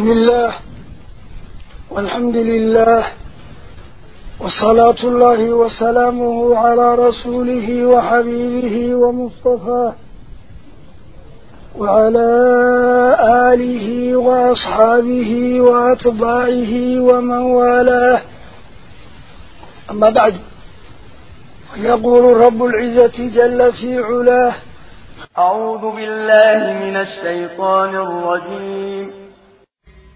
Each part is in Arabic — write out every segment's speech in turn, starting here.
بسم الله والحمد لله وصلاة الله وسلامه على رسوله وحبيبه ومصطفاه وعلى آله وأصحابه وأتباعه ومن والاه. أما بعد يقول رب العزة جل في علاه أعوذ بالله من الشيطان الرجيم.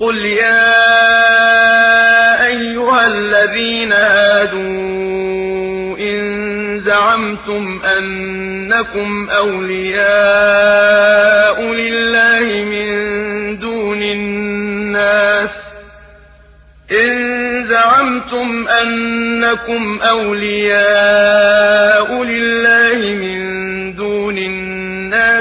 قل يا أيها الذين هادوا إن زعمتم أنكم أولياء لله من دون الناس إن زعمتم أنكم أولياء لله من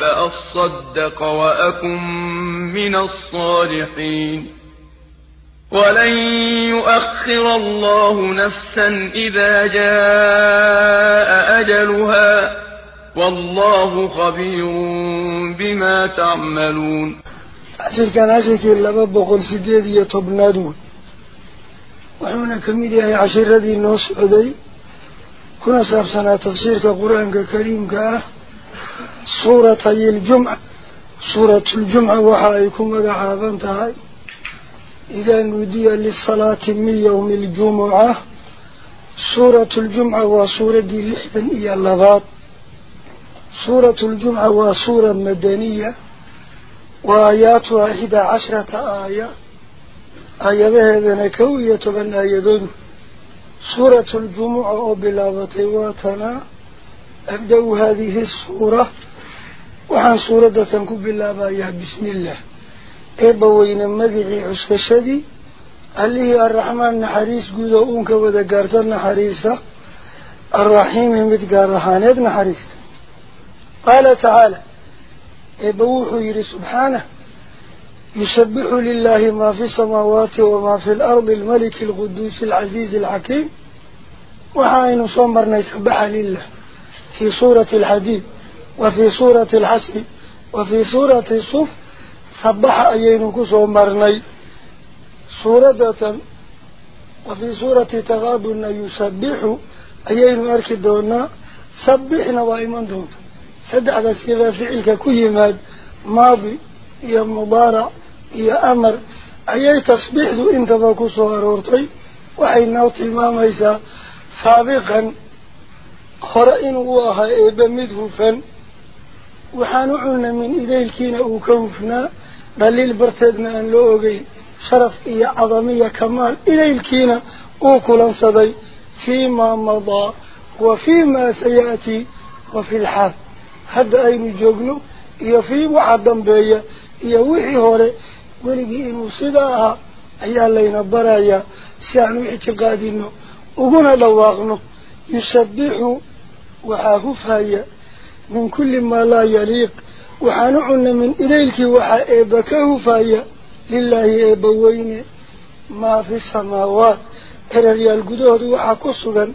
فأصدق وأكن من الصالحين. ولن يؤخر الله نفسا إذا جاء أجلها. والله خبير بما تعملون. عشر كان عشر كان لببق السجد يتبنى دون وحونا كميد يعني عشر هذه النص عدي. كنا سابسنا تفسير كقرآن كريم كأهل سورة الجمعة. سورة الجمعة وحايكم وقعابا تهي إذا نودي للصلاة من يوم الجمعة. سورة الجمعة وسورة اللحظة إيا اللغات. سورة الجمعة وسورة مدنية. وآيات واحدة عشرة آية. آية هذا نكوية من آيادون سورة الجمعة أو بلاغة واتنا. أبدأ هذه السورة. وعن سورة تنكب بلابة يا بسم الله. إبوين مدعي عسك الشدي اللي الرحمن نحريس قد أنك وذكرت النحريسة الرحيم متقار رحانيت نحريس. قال تعالى إبوح يري سبحانه يسبح لله ما في السماوات وما في الأرض الملك القدوس العزيز الحكيم. وحاين صمرنا يسبح لله في سورة الحديد. وفي سورة الحشر وفي سورة الصف صبح أيين كسو مرني. سورة وفي سورة تغابن يسبح أيين أركدونا صبحنا وإيمان دونت سدع بسيغة فعلك كيماد ماضي يا مبارع يا أمر. أي تصبح ذو إنت بكسو أرورتي نوت تماما إيسا. سابقا خرئن هو أهيب مدفوفا. وحانعنا من إليه كينا وكوفنا دليل برتدنا أن لوغي شرف إيا عظمية كمال إليه كينا وكلا صدي فيما مضى وفيما سيأتي وفي الحال. حد أين جوغنو إيا في وعدن بيا إيا وحي هوري ولقي إنو صداها أيا لينا برايا سيعنو اعتقادينو وقنا لواغنو يسبحو وحاهفها يأتي yaliiq waxaanu cunna min idaylkii waxaa eebba ka hufaya lilaahi eebba weyne maa fi samaawaat eraryaal gudahooda waxaa ku sugan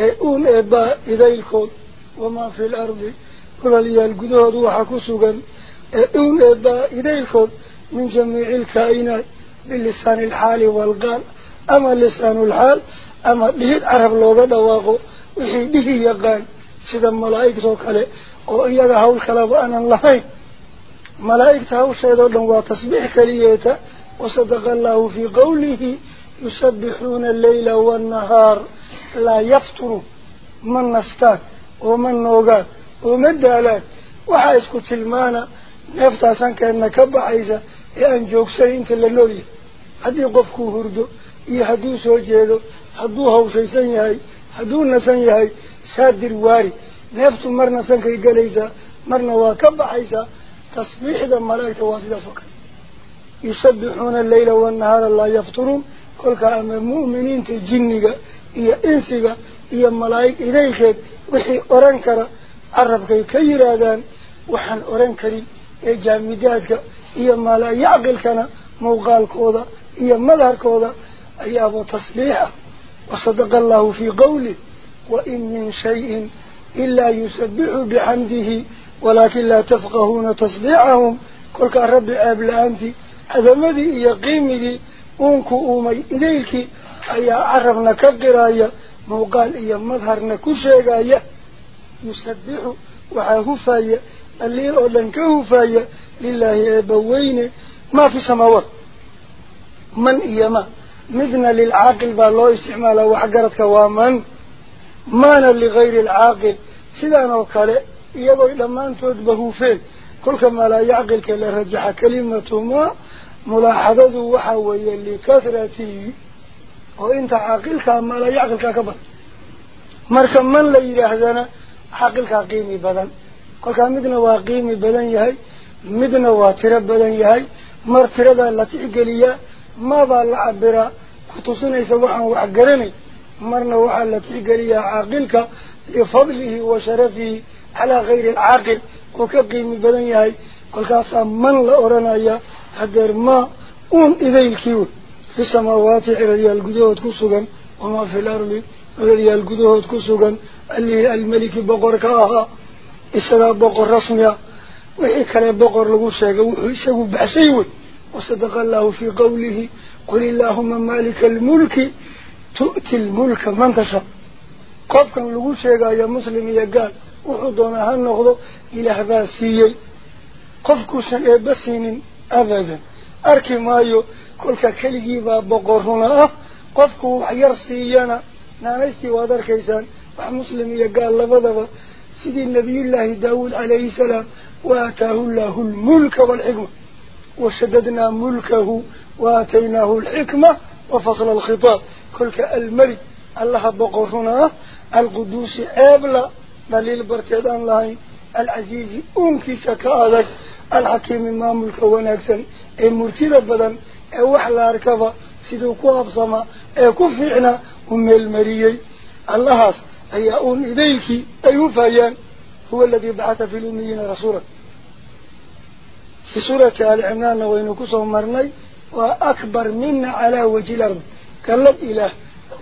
اون ابا إذيلكود وما في الأرض. ولليا القدود وحكسوغا اون ابا إذيلكود من جميع الكائنات. باللسان الحالي والقال. أما لسان الحال أما به العرب لوغا دواقو وحي به يقال. سيدا ملائكة وإياها هول كلاب أنا اللهين ملائكة هول شيطان وتصبيح كليتا وصدق الله في قوله يسبحون الليل والنهار لا يفتر من نستان ومن نوغان ومن دالات وحايسكو تلمانا نفتا سانكا انك بحيسا يان جوكسي انت haddii qofkuu hurdo iyo hadduu soo jeedo hadduu hawshaysan yahay hadduu nasan yahay saadir waari. نفط مرنا سنك يقليزا مرنا واكب حيزا تصبيح ذا ملايك تواسد فكر يصبحون الليل والنهار الله يفطرون كل كلام المؤمنين تجنيك يا إنسيك يا ملايك إليك. وحي أرنكرا كي كير دان وحن أرنكري إيا جامداتك. يا ما لا يعقلكنا موغال كوضا يا ملار كوضا أي أبو تصبيح وصدق الله في قوله وإن من شيء إلا يسبح بحمده ولكن لا تفقهون تصبيحهم. كل رب أبلا أنت هذا مذي يقيمي أنكو أومي إليك. أي عرفنا كقرايا موقال إيا مظهرنا كشيغايا يسبح وحاهفايا اللي أولاً كهفايا لله أبوين. ما في سماوات. من إيما مذن للعاقل بالله استعماله وحقرتك ومن؟ مانا لغير العاقل. سيدان وكاله إيضا لما أنتود بهوفين كل كما لا يعقل كلا رجح كلمة ما ملاحظة وحوية لكثرته وإنت عاقل كما لا يعقل كبر. مركا من لا يرهدنا عاقل كقيمي بدن. كل كما مدنا وقيمي بدن يهي مدنا واترب بدن يهي. مرتردا التي قليا ما بقى العبرة كتصنع سواحا وعقرني مرنا وحا التي عاقلك لفضله وشرفه على غير العاقل. وكقيم بدنياي كل كاسا من لأورنايا هدر ما أون إذيلكيو في السماوات على القدوة كسوغا وما في الأرض على القدوة كسوغا اللي الملك بقر كاها إسلا بقر رسميا. كان بقر لغو شاقا بحسيوي. وصدق الله في قوله قل اللهم مالك الملك تؤتي الملك من تشاء قف كان لغو شيغا يا مسلم يا قال وحضونا هالنغضو إلى هذا سيي قف كوسن إبسين أبدا. أركي مايو كل كلجي بقرهنا قف كو يرسينا نانستي وادر كيسان. ومسلم يا قال لبضبا سيدي النبي الله داود عليه السلام. وآتاه الله الملك والحكمة. وشددنا ملكه وآتيناه الحكمة. وفصل الخطاب. كلك الملك. الله بقرنا القدوس أبلا دليل برتدان الله. العزيز أنكي سكادك الحكيم ما ملك ونكسن. المرتدى بدن. وحلا ركبا سيدوكو أبصما. كفعنا أم المريي. الله أي أون إليك أيوفيان هو الذي بعث في الأميين رسولا. في سورة آل عمران وينكسه مرني وأكبر منا على وجه الأرض. كالله إله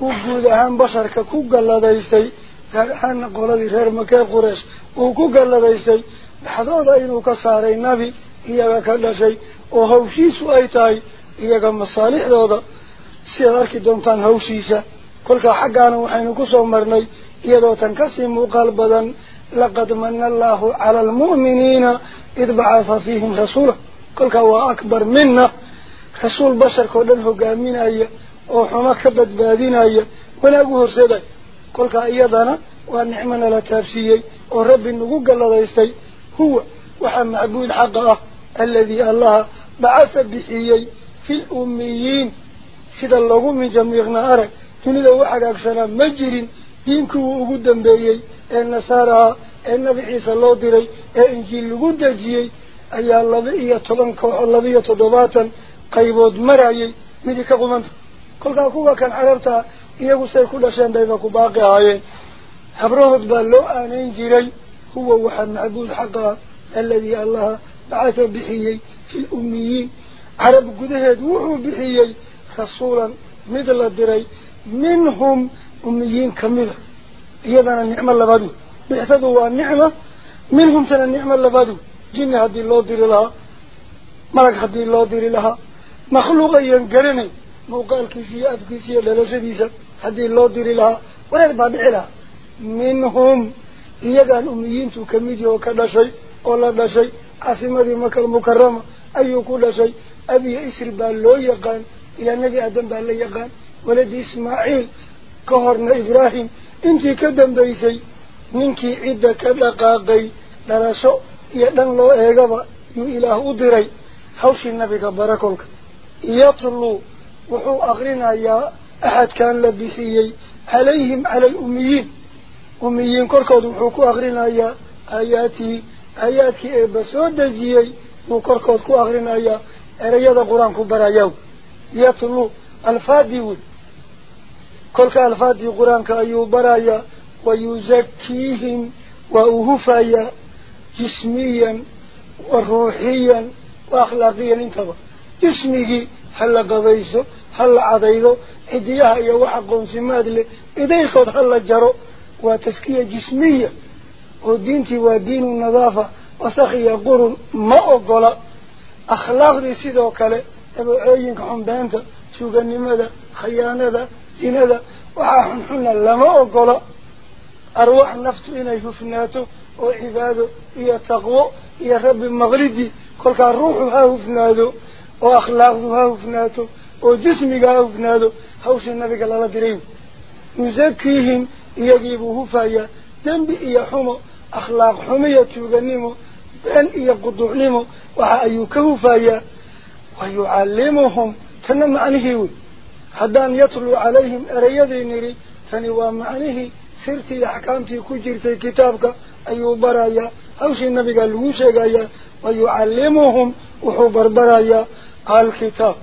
وقود أهم بشر ككو قال دايستي كان قولي غير مكان قريش وكو قال دايستي بحضوض إنو كساري النبي إياك كل شيء وهوشيس أيتاي إياك مصالح دوضا سيدارك دونتان هوشيسا كلك حقانا وحين كسو مرني إيادو تنكسم قلبا لقد من الله على المؤمنين إذ بعث فيهم رسوله. كل هو أكبر منا. رسول بشر كودن هجامين أية أو حما كبد بادين أية ولا أقول سيدا كل أيضنا ونعمنا لا تفسيي ورب النجوج الله يستي هو وحم معبود حقه الذي الله بعث بحيي في الأميين. سيد الله من جميعنا أرك تنيد واحد أكثر مجر دينكو وجودا بيي النصارى النبي عيسى الله ديري إنجيل لغو دجيي أيا الله إيا الله قيبود مرايي ميدي كقومانت كل كاكوبا كان عربتا إياغو سيكولا شان دايباكو باقي عايين حبروهد بالو آنين جيري هو وحن معبود حقا الذي الله بعث بحيي في الأميين عرب قدهد وحو بحيي رسولا مثل الدري منهم أميين كمذا nicmo labadu bixsadu waa nicma. Minhum tana nicmo labadu jinni haddii loo diri lahaa malag haddii loo diri lahaa مخلوق ينقرني. موقال كيسي أفكيسي للاسبيسة حد الله دير لها. وين بعد إلا منهم إيقا الأميين تكميدي وكذا شيء ولا لا شيء. عاصمة مكة المكرمة أي كل شيء. أبي إسر بالله يقان إلى نبي أدم بالله يقان ولد إسماعيل. كهرنا إبراهيم. إنت كدم بيسي. منك عدة كدقاقي لنا شو يدن الله إيقا يو إله أدري. حوش النبي كبركولك. يطلو وحو أغرنا يا أحد كان لبثيي عليهم على الأميين. أميين كركض وحوكو أغرنا يا آياتي آياتي إيبا سودة جيي وكركض كو أغرنا يا أريد قرآن كبرا يو يطلو الفاديون كل كالفادي قرآن كأيو برا يا ويزكيهم وأهفايا جسميا وروحيا وأخلاقيا انتبه جسمك هل قبيسه هل عضيه إديها يا وحقهم سماد لي إذا يخذ هل جرو وتسكية جسمية ودينتي ودين النظافة وسخي يقول ما أقول. أخلاق دي سيدوك أبو عينك عن بانت شوغني ماذا خيانة زينة وحن حن لما أقول. أرواح نفسه إنا يفناته وعباده إيا تقوى إيا رب المغردي كل كان روحها يفناده nabiga lala diray yusakiihim iyagiibuu hufayaa dembi iyo xumo akhlaaq xumiyo tuuganimo been iyo quduucnimo waxa ayuu ka hufayaa wayucallimuhum tana macnihii wey haddaan yatluu calayhim ereyadii nidhi tani waa macnihii sirtii iyo axkaamtii ku jirtay kitaabka ayuu barayaa hawshii nabigaa lagu sheegayaa wayucallimuhum wuxuu barbarayaa الكتاب.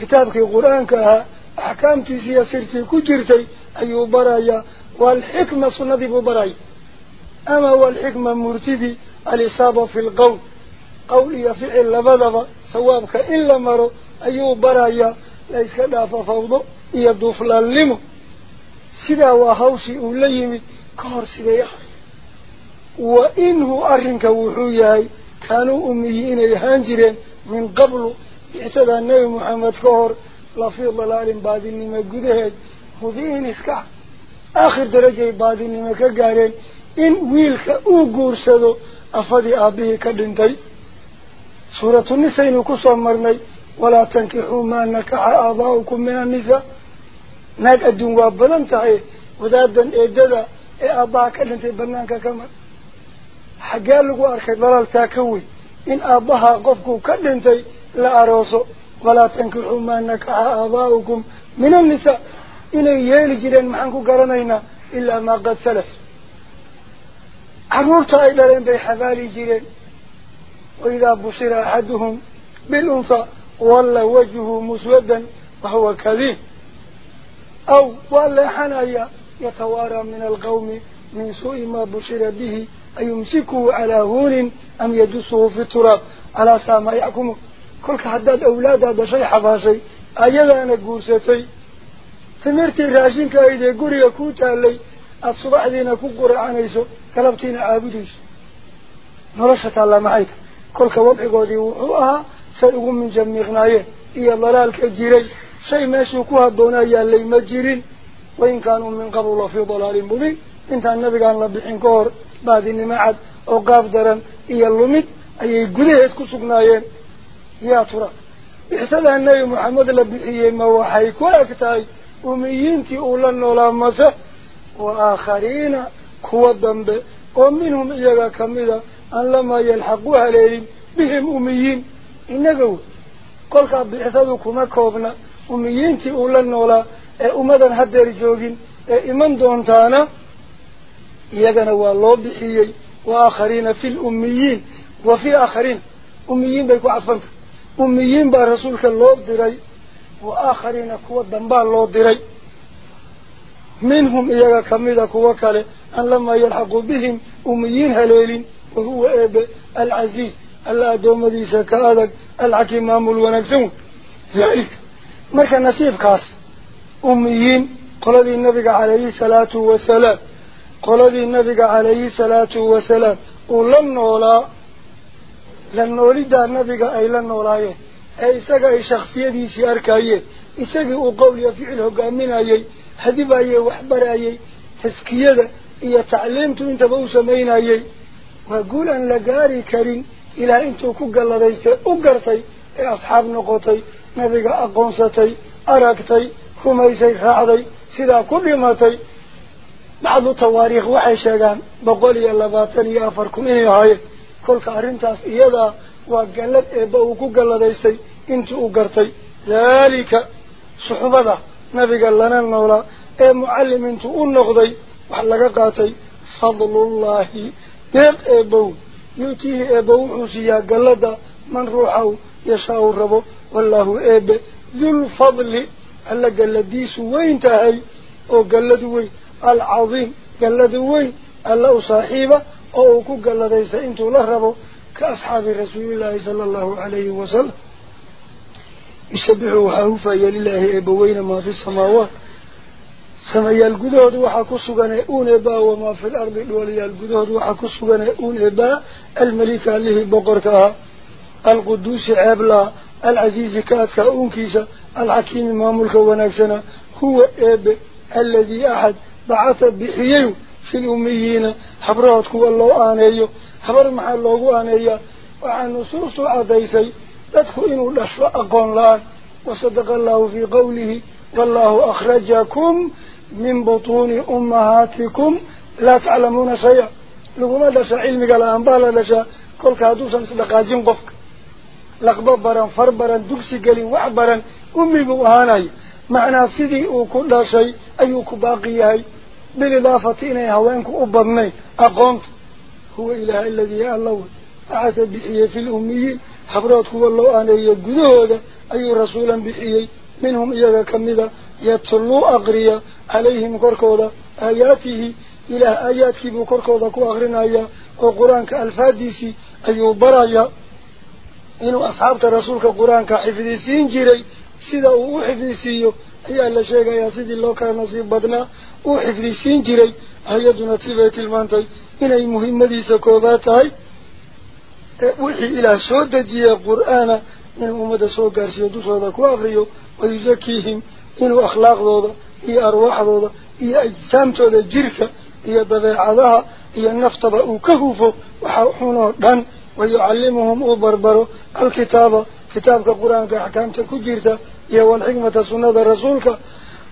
كتابك القرآن كها أحكامتي سياسرتي كجرتي أي برايا والحكمة صندب براي أما والحكمة مرتدي الإصابة في القول. قولي فعل لبذب سوابك إلا مرو. أي برايا ليس كذا فوضو يدوف لألمو سدا وهوسي أوليمي كهر سديح وإنه أرنك وحوياي كانوا أميين يهانجرين من قبل. Baadinimo gudaheed mubiin iska aakhir darajay baadinimo ka gaareen in wiilka uu guursado afadii aabihii ka dhintay suuratu nisaynu kusoo marnay walaa tankixuu maa nakaxa aabaa'ukum min annisaa naag adduun waa badan tahay wadaadan eedada ee aabbaha ka dhintay banaanka ka mar xaggee lagu arkay dalaaltaa ka weyn in aabbaha qofku ka dhintay لا أروسه ولا تنكحوا ما أنك آباؤكم. من النساء إن يالي جيران محنكو قرنينا إلا ما قد سلف. عرورتا إلارين بي حفالي جيران. وإذا بصر أحدهم بالأنصى ولا وجهه مسودا وهو كذيب أو ولا حنايا يتوارى من القوم من سوء ما بشر به أيمسكه على هون أم يدسه في التراب. على سامعكم dhashay xabaashay ayadaana guursatay timirtii raashinka ayd ee guriga kuu taalay aada subaxdiina ku quracanayso galabtiina caabudayso nolosha taallaa maxay tahay kolka wadcigoodii wuxuu ahaa say ugu minjamiiqnaayeen iyo dalaalka jiray shay meeshuu ku habboonaa yaallay ma jirin wain kaanuu min qablu la fii dalaalin mubiin intaan nabigaan la bixin ka hor baadinimo cad oo qaab daran iyo lumid ayay gudaheed ku sugnaayeen yaa tura bixsadaa nebi maxamed la bixiyey ma waxay ku eg tahay umiyiintii uu la noolaa mase wa aakhariina kuwa dambe oo minhum iyaga kamida aan lamaa yalxaqu haleelin bihim umiyiin inaga wey kolkaa bixsadu kuma koobna umiyiintii uu la noolaa ee ummadan hadeer joogin ee iman doontaana أميين با رسولك الله ديري وآخرين كوة دنبا الله ديري منهم إياها كميدة كوة أن لما يلحقوا بهم أميين هليلين وهو إيبا العزيز الله دوم ديسا كآدك العكيم أمول ونكسون ذلك مركا نصيب كاس أميين قل ذي النبي عليه الصلاة والسلام قل ذي النبي عليه الصلاة والسلام قل لن نولا la noolidaa nabiga ay la noolaayeen ee isaga ay shaksiyadiisii arkayeen isagii uu qowl iyo ficil hogaaminayey hadibayey waxbarayey taskiyada iyo tacliimtu intaba u samaynayey waa guul aan la gaari karin ilaah intuu ku galladaystay u gartay ee asxaab noqotay nabiga aqoonsatay aragtay rumaysay raacday sidaa ku dhimatay bacdu tawaariikh waxay sheegaan boqol iyo labaatan iyo afar kun inay ahaayeen كل كارين تاس يدا وقلت ابو كقل ديسي انتو قرتي ذلك صحبة نبي قال لنا المولى اي معلم انتو النقضي وحلق قاتي فضل الله ديب ابو يوتيه ابو عزيا قلت من روحه يشاء الرب والله ايب ذو الفضل حلق قلت ديس وين تهي أو قلت وين العظيم قلت وين الله صاحبه أو كوكا الذي سئنتو لغبو كأصحاب رسول الله صلى الله عليه وسلم. يسبحوا يا لله إبوين ما في السماوات. سمايا القدود وحكسوا نئون إبا وما في الأرض الولي القدود وحكسوا نئون إبا المليكة له بقرتها القدوس عبلا العزيز كاتك أونكيسا العكيم ما ملك ونكسنا هو إب الذي أحد بعث بحييه في الأميين حبرات كوالله آنيه حبر محلوه آنيه وعن نصوص عديسي تدخلوا لشفاء قون الله وصدق الله في قوله والله أخرجكم من بطون أمهاتكم لا تعلمون شيئا لكم لسا علمك الأنبال لسا كل كادوسا صدقا جنقفك لقببرا فربرا دكسي قلي وعبرا أمي بوهاني معنى صدي أو كل شيء أيوك باقيهي بالإضافة إلى هوانك أبضني أقنط هو إله الذي يا الله أعز بحية في الأميين حبراتك والله أنا هذا. أي رسولا بحية منهم إذا كمدا يتلو أغريا. عليهم كركودا. آياته. إلى آيات آياتك بكركودا. كأغرنا يا. وقرآنك ألفاديسي. أيو برايا. إنه أصحابك رسولك قرآنك حفظيسين جيري. سيدا وحفظيسيو. Jiray sida uu u xifdisiiyo ayaa la sheegayaa sidii loo kala nasiib badnaa uu xifdisiin jiray hay-aduna tibay tilmaantay inay muhiimadiisa koobaad tahay wixii ilaah soo dejiyey qur-aana inuu ummadda soo gaarsiiyo dushooda ku akriyo wayusakiihim inuu akhlaaqdooda iyo arwaaxdooda iyo ajsaamtooda jirka iyo dabeecadaha iyo naftaba uu ka hufo waxa xunoo dhan wayucallimuhum uu barbaro alkitaaba كتابك قرآنك أحكامك كجيرتا يا والحكمة سنة رسولك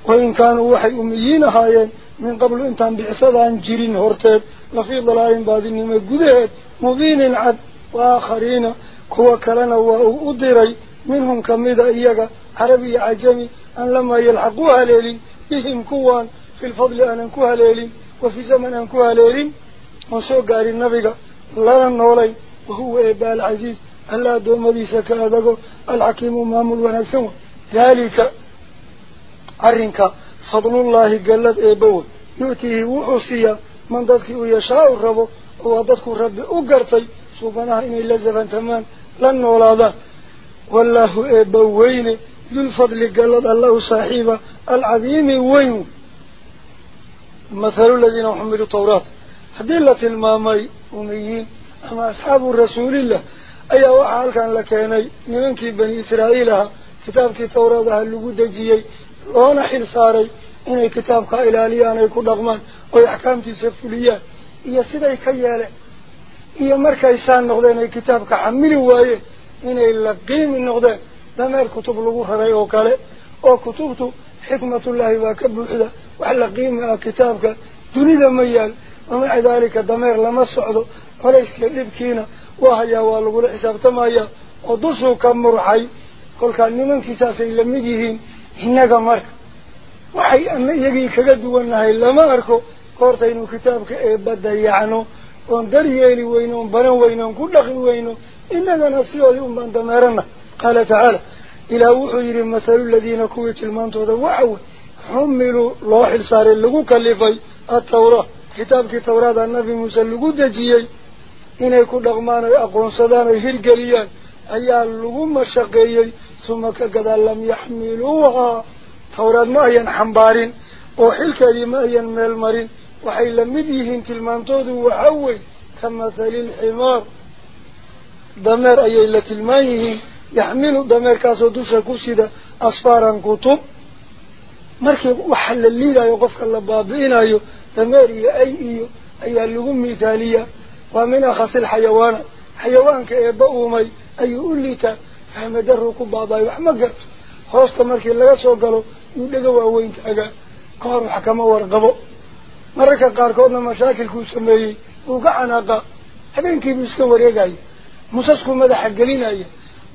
وإن كانوا وحي أميين هايين من قبل أن تنبعصد عن جيرين هورتاب لفي ضلائم بعضين ما قدهت مبين العد وآخرين كوا كلنا وأدري منهم كميدا إياك عربي عجمي أن لما يلحقوها ليلي بهم كوان في الفضل أن أنكوها ليلي وفي زمن أنكوها ليلي وصوق قاري النبي لا نولي وهو إبال عزيز ألا دوم لي ديسك أذكو الحكيم مامل ونسوه ذلك أرنك. فضل الله قلت إيبوه يؤتيه وحصية من ذاتك ويشاء الربو وذاتك الرب أقرطي سبحانه إني لزفا تمام. لن نولاده والله إيبوهين ذو الفضل قلت الله صاحب العظيم وين. مثل الذين حملوا طورات حديلة المامي أميين. أما أصحاب الرسول الله. أي وحال كان لكيني نمنك بني إسرائيل كتابك التوراة اللقودة جيي وأنا حين صاري إنه كتابك إلالي أنا يكون لغمان ويحكامتي سفلية إيا سيدة كيالة إيا مركا إسان نغدين إيا كتابك عملي وايه إنه اللقيم النغدين دمير كتب لغوها ريوكالي وكتبته حكمة الله وكبه إذا وحلقيم كتابك دوني دميال ومع ذلك دمير لما السعود كذب كينا lagula xisaabtamayaa oo dushuu ka murxay kolkaa nimankiisaasay lamid yihiin innaga marka waxay ama iyagii kaga duwannahay lama arko goortaynu kitaabka eebba dayacno oon daryeeli weyno oon baran weyno oon ku dhaqi weyno innagana sidoodii un baan dameerana qaala tacaala ilaah wuxuu yidhi mathalu ladiina kuwii tilmaantooda waxa wey xumiluu loo xilsaaray lagu kalifay attawraa kitaabkii tawraada nabi muuse lagu dejiyey lagu mashaqeeyey suma ka gadaal lam yaxmiluuhaa tawraad ma ayan xambaarin oo xilkeedii ma ayan meel marin waxay la mid yihiin tilmaantoodu waxaa wey ka mathali lximaar dameer ayay la tilmaan yihiin yaxmilu dameerkaasoo dusha ku sida asfaaran kutub markii waxa la liidayo qofka la baabi'inayo dameer iyo ay iyo ayaa lagu mithaaliyaa u liitaa fahma daruu ku baabaayo wax ma garto hoosta markii laga soo galo yuu dhega waaweyn taagaa ka hor wax kama warqabo mararka qaarkoodna mashaakilkuu sameeyey wuu ka canaaqa habeenkiibuu iska wareegaya musasku madaxa gelinaya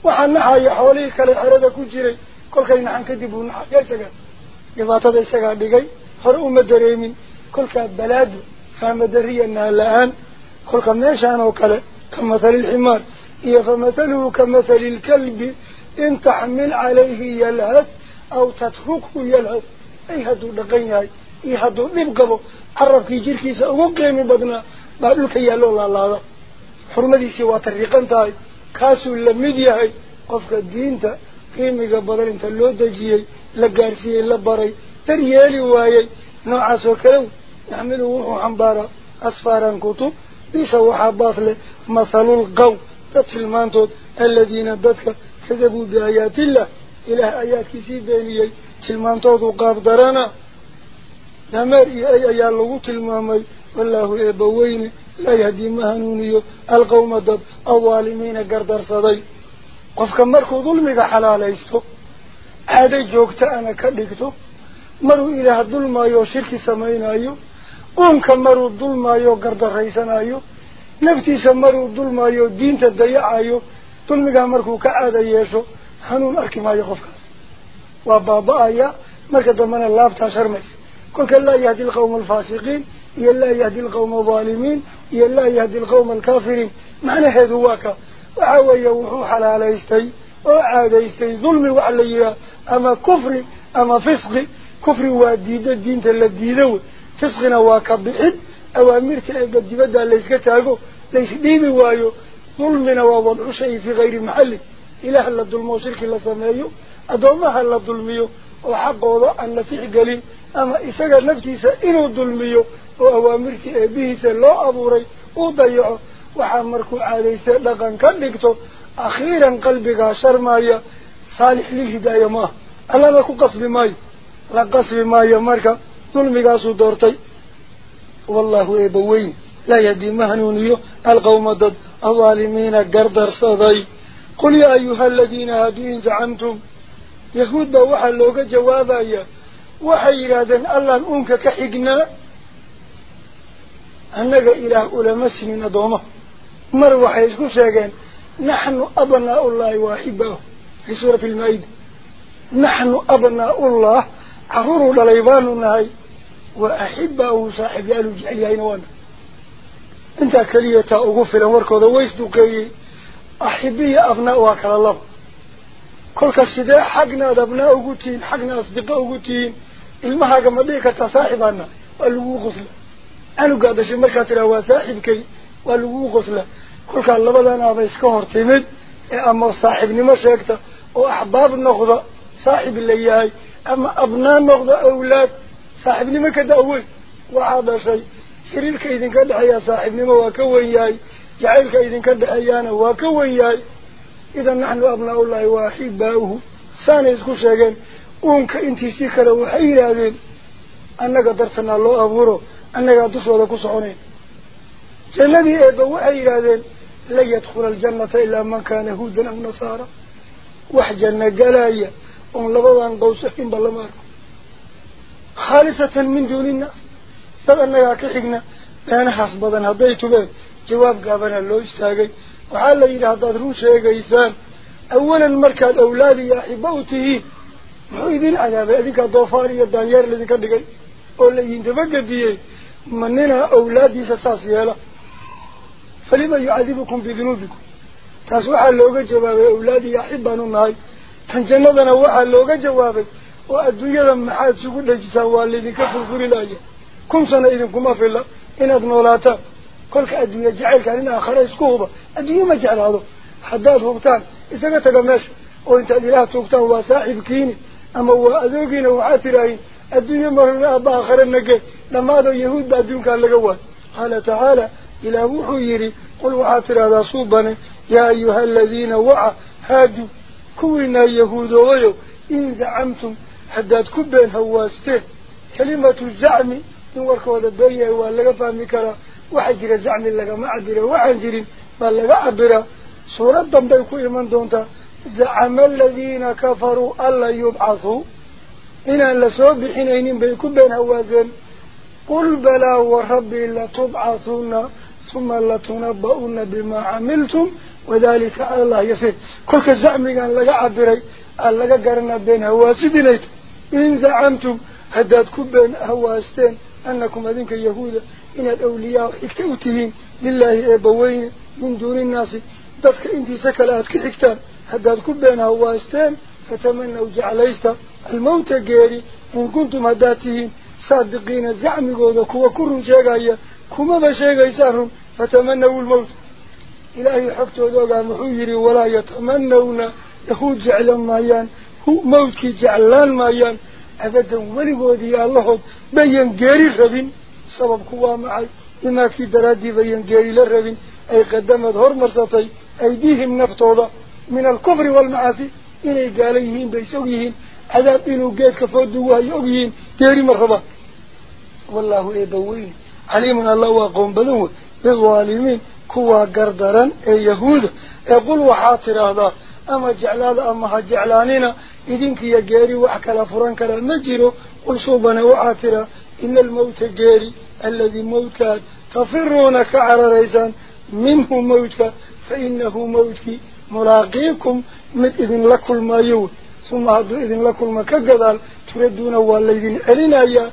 waxaa naxaya xoolihii kale xerada ku jiray kolkay naxan kadib uu naxaya isaga dhibaatada isagaa dhigay hore uma dareemin kolkaa balaadu fahmadariya naala-aan كل قميش أنا وكله كمثل الحمار. إيه فمثله كمثل الكلب. إن تحمل عليه يلهث أو تتركه يلهث. أي هدو لغيني هاي. أي هدو لبقبه عرف كي جير كيسا وقيمي بدنا. بقول لك يا الله الله الله. حرمدي سوى طريقا تاي. كاسو اللمدي هاي. قفك الدين تا. قيمي قبضل انت اللو دجيي لقارسيي اللباري تريالي وايي نوع سوكرو يحملوه عن بارا أسفارا كتب waxaa baas leh mathalul qaw dad tilmaantood aladiina dadka kadabuu biaayaatillah ilaah aayaadkiisii beeniyey tilmaantoodu qaab darana dameer iyo ay ayaa lagu tilmaamay wallaahu eebbaweyne laa yahdii ma hanuuniyo alqawma dad aldaalimiina gardarsaday qofka markuu dulmiga xalaalaysto caado joogta ana ka dhigto maruu ilaah dulmaayo oo shirki samaynayo oo gardarraysanayo naftiisa maruu dulmaayo oo diinta dayacayo dulmigaa markuu ka caada yeesho hanuun arki maayo qofkaas waa baaba-aya marka dambena laabtaa sharmaysa kolka laa yahdi alqawma alfaasiqiin iyo laa yahdi alqawma alظaalimiin iyo laa yahdi alqawma alkaafiriin macnaheedu waa ka waxa weeye wuxuu xalaalaystay oo caadaystay dulmi waxa la yidhaah ama kufri ama fisqi kufri waa diida diinta la diido wey waa ka bixid awaamirta eeba dibaddaa layska taago laysdhiibi waayo ظلمنا ووضع شيء في غير محله إله الله ظلمه وشرك الله سميه أدومها الله ظلميه وحقه أن نفع قليل أما إساق نفسيسا إنه ظلميه وأوامرك به سلو أبوري. وضيعه وحامركو عليه سلقا كدكتو أخيرا قلبك شرمايا. صالح للهداية ما. ألا لكو قصب ماي. لا قصب ماي مركا ظلمك سودورتي والله إيبوين لا يدي مهنونيو القوم ضد الظالمين قردر صدي قل يا أيها الذين هدين زعمتم. يهود بوحا لوغا جوابا يا وحيرادا ألا أنك كحقنا. أنك إله أولى مسلمين دومه مروح يسكو شاقين. نحن أبناء الله وأحبه. في سورة المائدة. نحن أبناء الله. عرور لليبان النهي وأحبه صاحب يالو جعليين وأنا انت كلية أغفل وركوض ويسدقي أحبي أبناء وكال الله. كل كالسداء حقنا أبناء أغتين حقنا أصدقاء أغتين المها كما ديك تصاحبنا واللغو غسل. أنا قاعد أشي مركاتنا وصاحبكي واللغو غسل. كل كان لبدانا بيسكهر تيمد. أما صاحبني ما شاكتا وأحباب النقضة. صاحب اللي أما أبناء النقضة أولاد. صاحبني ما كده أول وهذا شيء saaxiibnimo waa ka wen yahay jacaylka idinka dhexeeyaana waa ka wen yahay idan naxnu abnaa-ullaahi wa axibaa-uhu saanay isku sheegeen uunka intiisii kale waxay yidhaahdeen annaga dartanaa loo abuuro annagaa dushooda ku soconayn jannadii eebba waxay yidhaahdeen lan yadkhula aljannata ilaa man kaana huudan aw nasaara wax janno galaya oon labadan qaws ahinba lama arko خالصة من دون الناس. طبعاً لا يكحقنا لأن حسباً هضيته به جواب قابنا اللو إستاقي وعلى إذا هضاد روشي إيسان أولاً مركز أولادي يا حبوته محيدين على بأذيك الضوفاري الدانيار الذي كان لقي أولا ينتفقد بيه منين أولادي ساسي هلا؟ فلما يعذبكم بذنوبكم؟ تسوح اللوغة جوابه. أولادي يا حبانو ماي تنجنبنا وعلى اللوغة جوابه. وأدوية لما حاد سيقول لك الذي كفر فريلا كم سنة إذن كما في الله؟ إن أدنى ولا تب كلك أدوية جعلك لنا آخر يسكوه أدوية ما جعل هذا. حداد وقتان. إذا قتل ماشي وإنت الإله توقتان وصاحب كيني. أما هو أدوكين وعاتلين أدوية مرنا أبا آخر النقل لما هذا يهود بأدوية كان لقوان قال تعالى إلى وحيري قل وعاتل هذا صوبنا يا أيها الذين وعى. هادوا كوينا يهود ويو إن زعمتم حداد كبين هواستين كلمة الزعم إن وركوا الدنيا ولا فهمي كرا. وحجر زعم لك ما عبره وحجر ما لك عبره سورة دمبي كوي من دونتا. زعم الذين كفروا ألا يبعثوا. إن سوبحين إنين بيكون بين هوازين. قل بلا وربي لتبعثون ثم لتنبؤون بما عملتم وذلك الله يسير كل كزعمي كان لقى عبري لقى قرنا بين هواسدين إن زعمتم هداد كبين هواستين أنكم أذنك يهودا إن الأولياء اكتوتهين لله إبوين من دون الناس haddaad ku been hawaasteen fatamanaw jeclaysta almawta geeri in kuntum haddaad tihiin saadiqiina zacmigooda kuwa ku run sheegaya kumaba sheegaysaan run fatamanaw lmawt ilaahay xogtooda ogaa muxuu yidhi walaa yatamanawna يكون جعل مايان هو موت جعلان مايان. أبدا ولبودي الله بين جاري ربين سبب قوة معي إما في درادي بين جاري لربين. أي قدمت هر مرسطي أيديهم نفطوضة من الكفر والمعاسي إني قاليهين بيسويهين. عذاب إنو قيت كفردوها يوغيين تيري مرحبا. والله إيه إبوين عليمنا الله وقوم بذنه بالظالمين. كوا قردران أي يهود. يقول وحاطر هذا. أما جعلال أما جعلاننا إذنك يا جاري فرانك المجر وصوبنا وحاطر إن الموت جاري الذي موت تفرونك على ريسان منه موتك فإنه موتي ملاقيكم من إذن لكل ما يود ثم هدو إذن لكل ما تردون والذين ألنا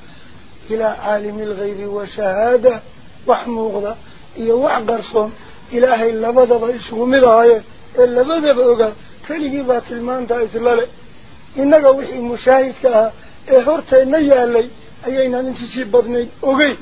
إلى عالم الغيب وشهادة وحموغضة إيا وحقرصون إلهي اللبضة بإسه مضايا اللبضة بأغا كليه بات المان دا إسلالي إنك وحي مشاهد كها إهورتا إنيا اللي أيينا ننسي بدنين أغي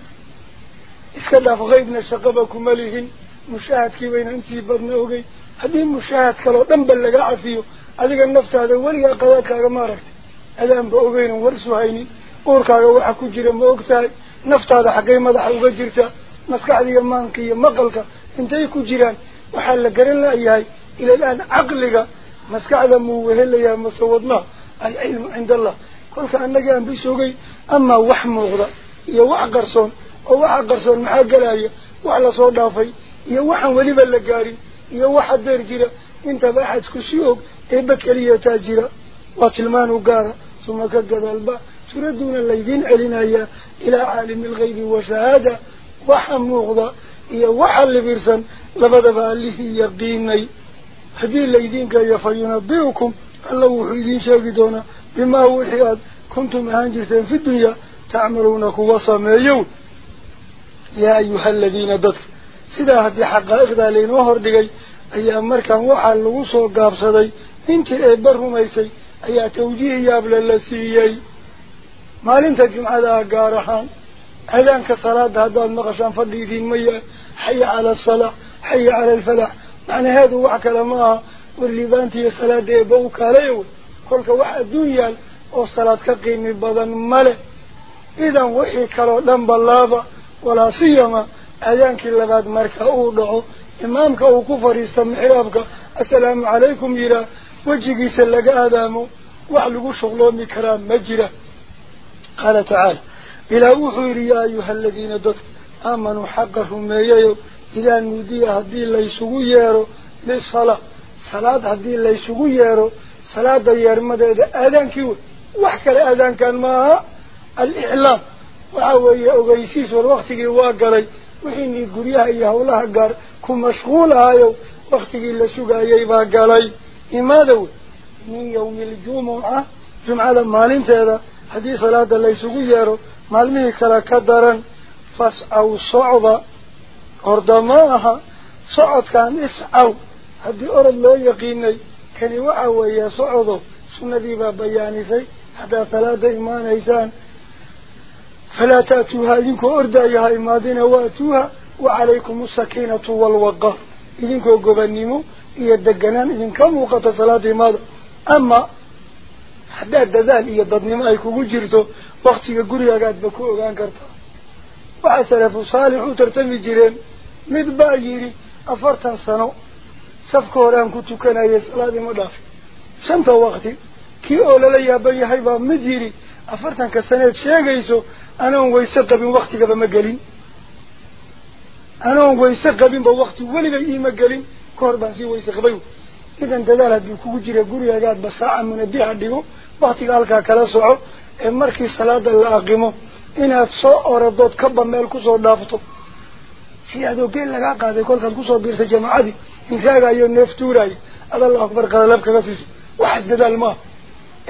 إسكالا فغيبنا شقبكم مليهن mushaahadkii bayna intii badna ogey haddii mushaahad kaloo dhanba laga cafiyo adiga naftaada weligaa qadaadkaaga ma aragtay adaanba ogeynan warsu haynin uurkaaga waxa ku jira ma og tahay naftaada xaggay madaxa uga jirta maskaxdiiyo maanka iyo maqalka intay ku jiraan waxaa la garan layahay ilalaan caqliga maskaxda muu wehelayaa mase wadnaha alcilmu cinda allah kolka annaga aan bis ogey amaa wax muuqda iyo wax qarsoon oo waxa qarsoon maxaa gelaya wax lasoo dhaafay iyo waxaan weliba la gaarin iyo waxa deer jira intaba axadku si og eeba keliyataa jira waa tilmaan u gaara suma ka gadaalba turaduuna laydiin celinayaa ilaa caalimi alghaybi washahaada هذه اللي يدينك يفينبئكم الله يدين شاكدون بما هو الحياد كنتم هانجرتين في الدنيا تعملون كواصا مايو يا أيها الذين بدك سيدا هذه حقا إغدالين وهر ديجي أي أمر كان وحال لغوصو قابصا دي انت إبرهم أيسي أي توجيه يابل اللسيي ما لنتجم هذا قارحان هذا أنك صلاة هذا المغشان فضي دين مياه حي على الصلاة حي على الفلاح iyo salaada eebba u kaalayo wey kolka wax adduun yaal oo salaad ka qiimi badan male idan wixii kaloo dhan ballaaba walaa siyama أذانك اللباد مركا أوضعه إمامك أو كفر محرابك السلام عليكم يرى وجهي سلق آدامه وحلقوا شغلون بكرام مجرى قال تعالى إلى وحير يا أيها الذين دفت آمنوا حقهم ميايو إلى نودي هدي اللي يسوي يارو للصلاة صلاة هدي اللي يسوي يارو صلاة يرمد آذان كيو وحكى الآذان كان معها الإعلام وعوي أغيسيس والوقت واقري وحيني قريها إياه الله قار كو مشغول هايو وقت إلا سوقا يبا قالي لماذا من يوم الجمعة جمعة مالين تيدا حديث صلاة اللي سوقي يارو مالمي كلا كدرا فاسعوا أردماها صعد كان اسعوا هدي أرد لو يقيني. كان وعوا يا صعدوا سنة ديبا بياني سي. حتى ثلاثة إيمان إيسان. فلا تأتوها. إذنكو أردايها إمادين وأتوها. وعليكم السكينة والوقار. إذنكو قبنمو إيادقنان إذنكو موقت صلاة إمادة أما حداد ذال إياددنما أيكو جرتو waktiga gurigagaadba ku ogaan kartaa waxaa salafu saalix u tartami jireen afartan sano safka hore aan ku tukanayay salaadii ma dhaafin shanta waqti kii oo lala yaaban yahay baa mid yidhi afartanka saneed sheegayso anoon wayse qabin waktigaba ma gelin anoon wayse qabinba wakti weliba iima gelin ka hor baan sii wayse qabay idan dadaal hadduu kugu jira gurigagaadba saaca munabiha dhigo waktiga halkaa kala soco ee markii salaada la aqimo inaad soo oradood kaba meel kusoo dhaafto سيادو كل لقى قاده كل كان كوسو بيرس جماعة دي إنساق أيو نفتو راي هذا الله أكبر قلبك بسيس. وحسد ذا الماء.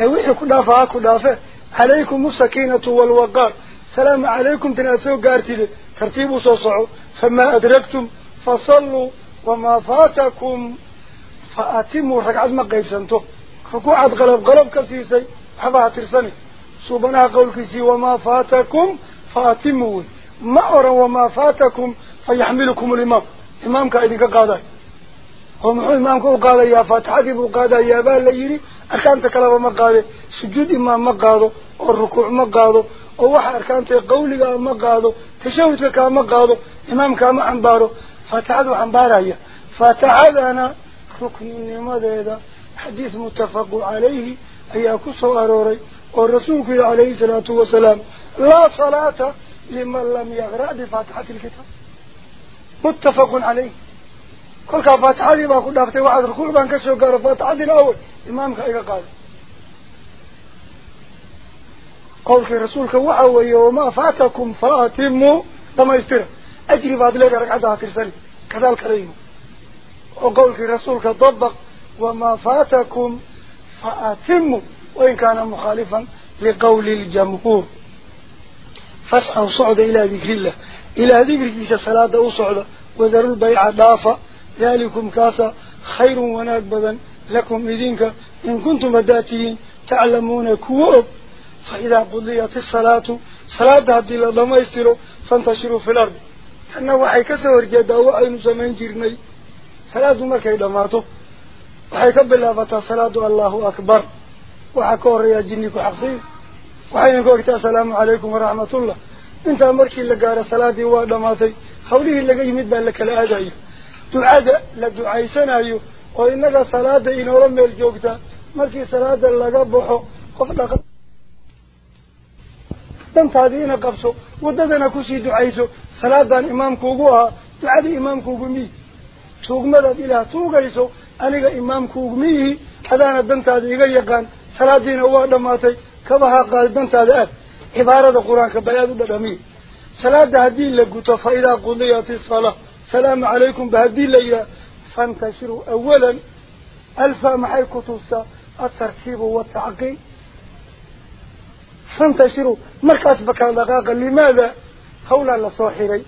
أويه كدافع دافع عليكم مسكينة والوقار. سلام عليكم تناسو قارتلي ترتيبوا صوصعوا فما أدركتم فصلوا. وما فاتكم فأتموا. حق ما قيب سنتو. فكو عد قلب قلب كسيسي. حبا ترسني. سوبنا قول كسي. وما فاتكم فأتموا ما أرى وما فاتكم فيحملكم الإمام. إمام كأيدك قادة هم إمام كأيدك يا فاتحة بو قادة يا بال ليري أكانت كلابا ما قادة سجود إمام ما قادة الركوع ما قادة ووحا أكانت قولك ما قادة تشوتك ما قادة إمام كما عنباره فاتحة عنباره فاتحة أنا ركن هذا. حديث متفق عليه. أي أكسو أروري. والرسول عليه الصلاة والسلام لا صلاة لمن لم يغرأ بفاتحة الكتاب. متفق عليه. كل كافات عادي ما كنا فتى واحد ركوب عن كسر كرفات عادي الأول. إمام خير قال. قول في رسول كوعوا يوم فاتكم فاتموا لما يستر. أجري بعد لا يرجع ده كرسل كذا الكريم وقول في رسول كضبق وما فاتكم فاتموا وإن كان مخالفا لقول الجمهور. فاسعوا صعد إلى ذكر الله. إلى ذكرك صلاة أصعد وذر البيع دافة ذلكم كاسا خير ونكبدا لكم إذنك إن كنتم أداتين تعلمون كوب. فإذا قضيت الصلاة صلاة عبد الله ما يستروا فانتشروا في الأرض. كان وحي كسور جدا وعي نزمين جرني صلاة مكة دماته وحي كبلا فتا صلاة الله أكبر. وحكور يا جنك حقصي. وحي نقول السلام عليكم ورحمة الله. Gaaro salaadii waa dhamaatay hawlihii laga yimid baa la kala aadayo ducada la ducaysanayo oo innaga salaada inoola meel joogta markii salaada laga baxo qof dhaqa dantaadii ina qabso waddadana kusii ducayso salaadan imaamkuugu ahaa ducadii imaamkuugu miyi tuugmadaad ilaah tuugayso aniga imaamkuugu miyihi hadaana dantaada iga yaqaan salaadiina waa dhamaatay kabaha qaada dantaada aad عبارة القرآن كبيان بدمي صلاة هدين قلت فإذا قضيت الصلاة سلام عليكم بهدين ليا فانتشروا. أولا ألف محي كتوسة الترتيب والتعقي فانتشروا. مركز بكان دقاق لماذا؟ حول لصاحري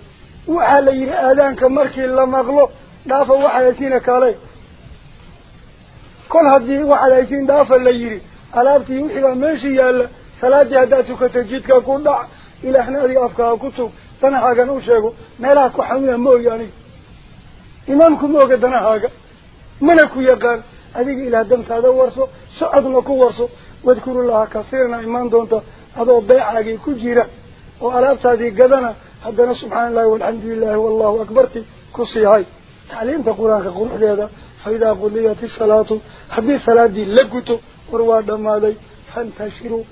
وعلي الآذان كمركي إلا مغلو دافا واحد يسينك علي كل هذه واحد يسين دافا اللي يري ألابتي وحيوان ماشي يالا salaadii haddaad tukatay jidka ku dhac ilaahna adiga afkaaga ku tug danahaagan u sheego meelaha ku xanuuna ma ogi aniga imaamku ma oga danahaaga mana ku yaqaan adiga ilaah dantaada warso socodna ku warso wadkurullaha kasiirna imaan doonta adoo beecaagii ku jira oo alaabtaadii gadana haddana subxaana allahi walxamdu lilahi wallahu akbarti ku sii hay tacliimta qur-aanka quruxdeeda fa idaa qudiyat isalaatu haddii salaadii la guto war waa dhammaaday fantashiruu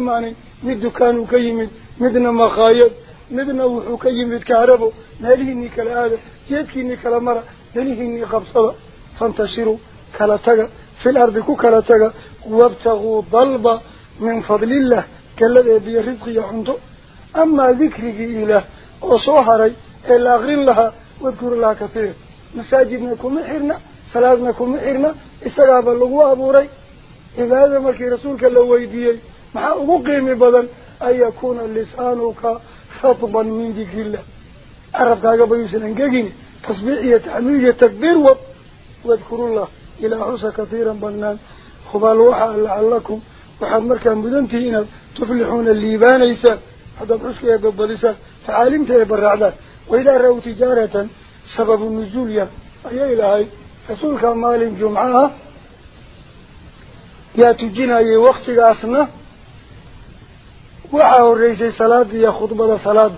imaanin mid dukaanuu ka yimid midna makhaayad midna wuxuu ka yimid kaarabo meelihiinii kala aada jeedkiinii kala mara danihiinii qabsada fantashiruu kala taga fil ardi ku kala taga wabtaguu dalba min fadlillah galladee biyo risqiya cunto amaa dikrigii ilaah oo soo haray ee la akrin lahaa wadkurullaha kathiir masaajidna kuma xirna صلاتنا كم إرما استجاب أبو أبوري إذا ما كي رسولك اللويديه مع أبوقيم بدل أن يكون لسانك خطبا من ذيك الله أعرف ذلك بيوسنا نقاقين تصبيعية عمية تكبير واذكروا الله إلى عرصة كثيرا بنان خبالوحا لعلكم وحمركا بدنتينا تفلحون الليبان إيسا هذا برسك يا ببليسا تعالمت يا برعدا وإذا رأوا تجارة سبب النزول يا أيها إلهي رسولك مال الجمعة يا تجينا أي وقت قاسنا. وحاو الرئيس صلاة يا خطبة صلاة.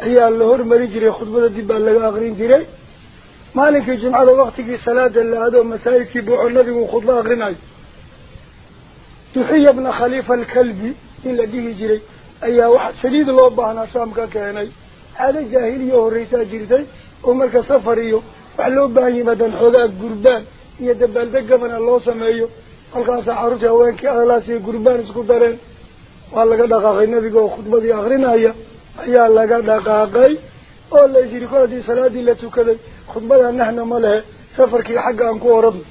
هي اللهور مريجري خطبة ديبا لغا أغرين جري مالك الجمعة وقت في صلاة اللي هذا مسائك بوع النبي وخطبة أغرين أي تحي ابن خليفة الكلبي إن لديه جري أي واحد سديد الله بحنا شامك كيني هذا جاهلي يا الرئيس جري أمرك سفريه sameeyo halkaasaa carruurtii haweenkii adalaas iyo gurbaan isku dareen waa laga dhaqaaqay nabiga oo khudbadii akrinaya ayaa laga dhaqaaqay oo la is yidhi kol haddii salaadii la tukaday khudbada nahna ma lehe safarkii xagga aan ku oradno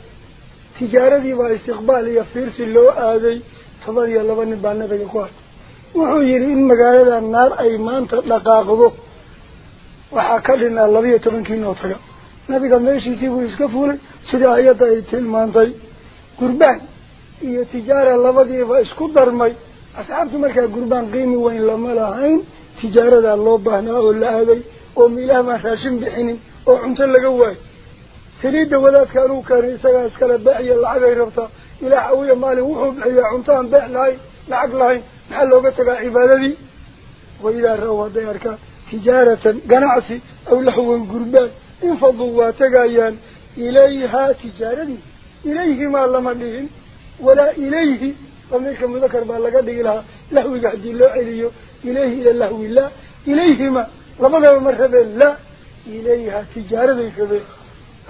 tijaaradii baa istiqbaal iyo fiirsi loo aaday toban iyo laba nin baa nabiga ku hartay wuxuu yidhi in magaalada naar ay maanta dhaqaaqdo waxaa ka dhinaa labiyo tobankii noo taga ayadda ay tilmaantay gurbaan iyo tijaara labadiiba isku darmay asxaabtu markaa gurbaan qiimi weyn lama lahayn tijaaradaa loo baahnaa oo la aaday oo miilaha maan raashin bixinin oo cunto laga waayo saliidda wadaadka anuu keenay isagaa iskale beeciya lacagay rabtaa ilaah awiya maalin wuxuu bixiyaa cunto aan beec lahayn lacag lahayn maxaa looga tagaa cibaadadii waidaa ra-ow hadday arkaan tijaaratan ganacsi aw laxwan gurbaan lama dhihin walaa ilayhi damiirka mudakar baa laga dhigi lahaa lahwiga haddii loo celiyo ilayhi ila lahwi laa ilayhima labadaba ma rabeen laa ilayha tijaaraday rabeen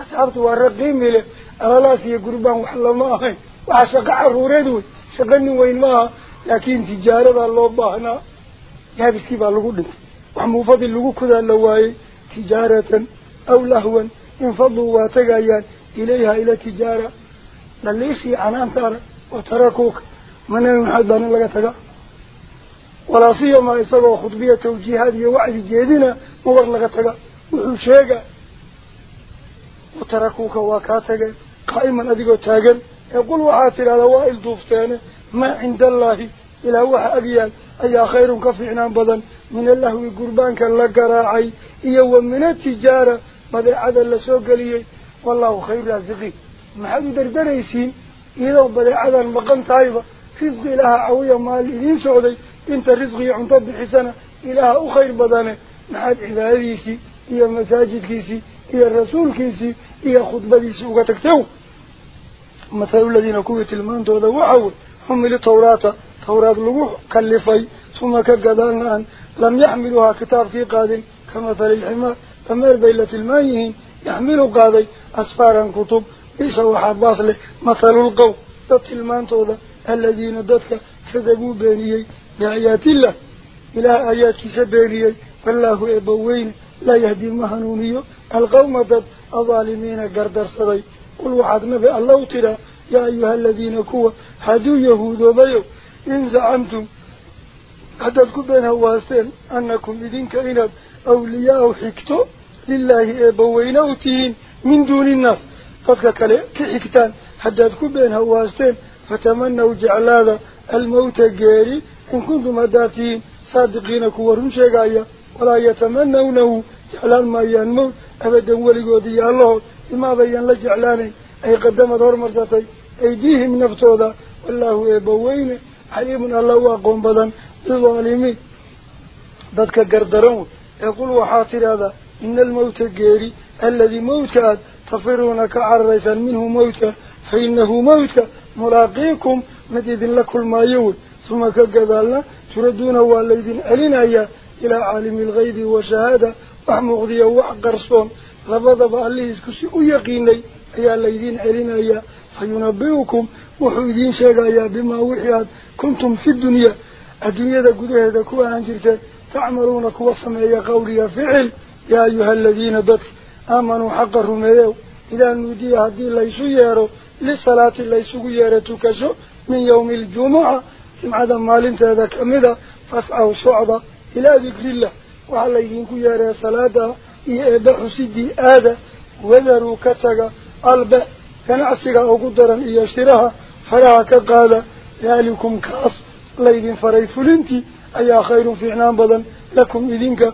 asxaabtu waa rag qiimi leh alalaas iyo gurbaan wax lama ahayn waxaa shaqo caruureed wey shaqo nin weyn maaha laakiin tijaaradaa loo baahnaa yaabiskii baa lagu dhintay wax muufadii lagu kudaa la waayey tijaaratan أو لهوا انفضوا واتقايا إليها إلى تجارة. لليسي عنان تارا وتركوك من يمحضن لك تقا ولا صيما إصابة خطبية وجهادية وعد جيدنا مبر لك تقا وحشيقا وتركوك وكاتقا قائما أدقوا تاقا يقول وعاتل على وائل دوفتان. ما عند الله إلا هو أبيان. أي خير كفعنا بدا من الله قربانك لك راعي إيوه من التجارة. بدأ عدا لسوك لي؟ والله خير لازقي ما حد دردريسين إذا بدأ عدا المقام طائبة رزقي لها عوية مالي لين سعودي. إنت رزقي عن طب حسنة. إلها أخير بدانة ما حد إذا عباديسي هي المساجد كيسي. هي الرسول كيسي. هي خطبة ديسي وقتكتو مثال الذين كوية المانت هذا وحاول هم للتوراة توراة. لبوح كلفي. ثم كقدان لم يحملوها كتاب في قادم. كمثال الحمار. فمير بيلة المايهين يحملوا قاضي أسفارا كتب ليس واحد باصلة مثل القو دات المانتو الذين داتك كذبوا بانيي بآيات الله. إلى آيات سبانيي فالله إبوين لا يهدي المهنونيو القوم داد الظالمين قردر صدي. قل واحد نبي الله ترى يا أيها الذين كوا حدو يهود وبيو. إن زعمتم قد بينها واسطين أنكم إذنك إناد أولياء حكتو. لله بوينا وتين من دون الناس. فذكرك كحكتان حددك بين واستين فتمنوا جعل هذا الموت قاري إن كنتم أداتين صادقين كورهم شقايا ولا يتمنونه. جعل ما ينمو. أبدا ولقودي الله. إما بيان لجعلاني أي قدم دور مرزتي أيديهم نفتوضا والله يبوين حليم الله وقوم بدا للظالمين. ذاتك قردرون. يقول وحاطر هذا. إن الموت الجاري الذي موتى تفرون كعرسا منه موتى فإنه موتى مراقيكم مديد لك المايول. ثم كذلك تردون والذين ألين أيا إلى عالم الغيب وشهادة وحمغذية وحقرصون لبضب عليه اسكسي ويقيني. يا الذين ألين أيا فينبئكم. وحيدين شغايا بما وحيات. كنتم في الدنيا. الدنيا ذا قدوه ذا كوى عن جرتك. تعملون كوى سمعي قولي فعل. يا أيها الذين ضدك آمنوا حق الرميو. أن نودي هذه ليسوا يارو. للصلاة ليسوا يارتك شو من يوم الجمعة. ثم عدا مالين تهدك أمدا فاسعوا صعبا إلى ذكر الله. وعلى وعليهنك يارى صلاة. إيبعوا سيدي آذا وذروا كتغا ألبا. فنعسيقا أقدرا إياشتراها فراك قادا ذلكم كاس. ليدين فريفلنتي. أي خير في عنام بدا لكم إذنك.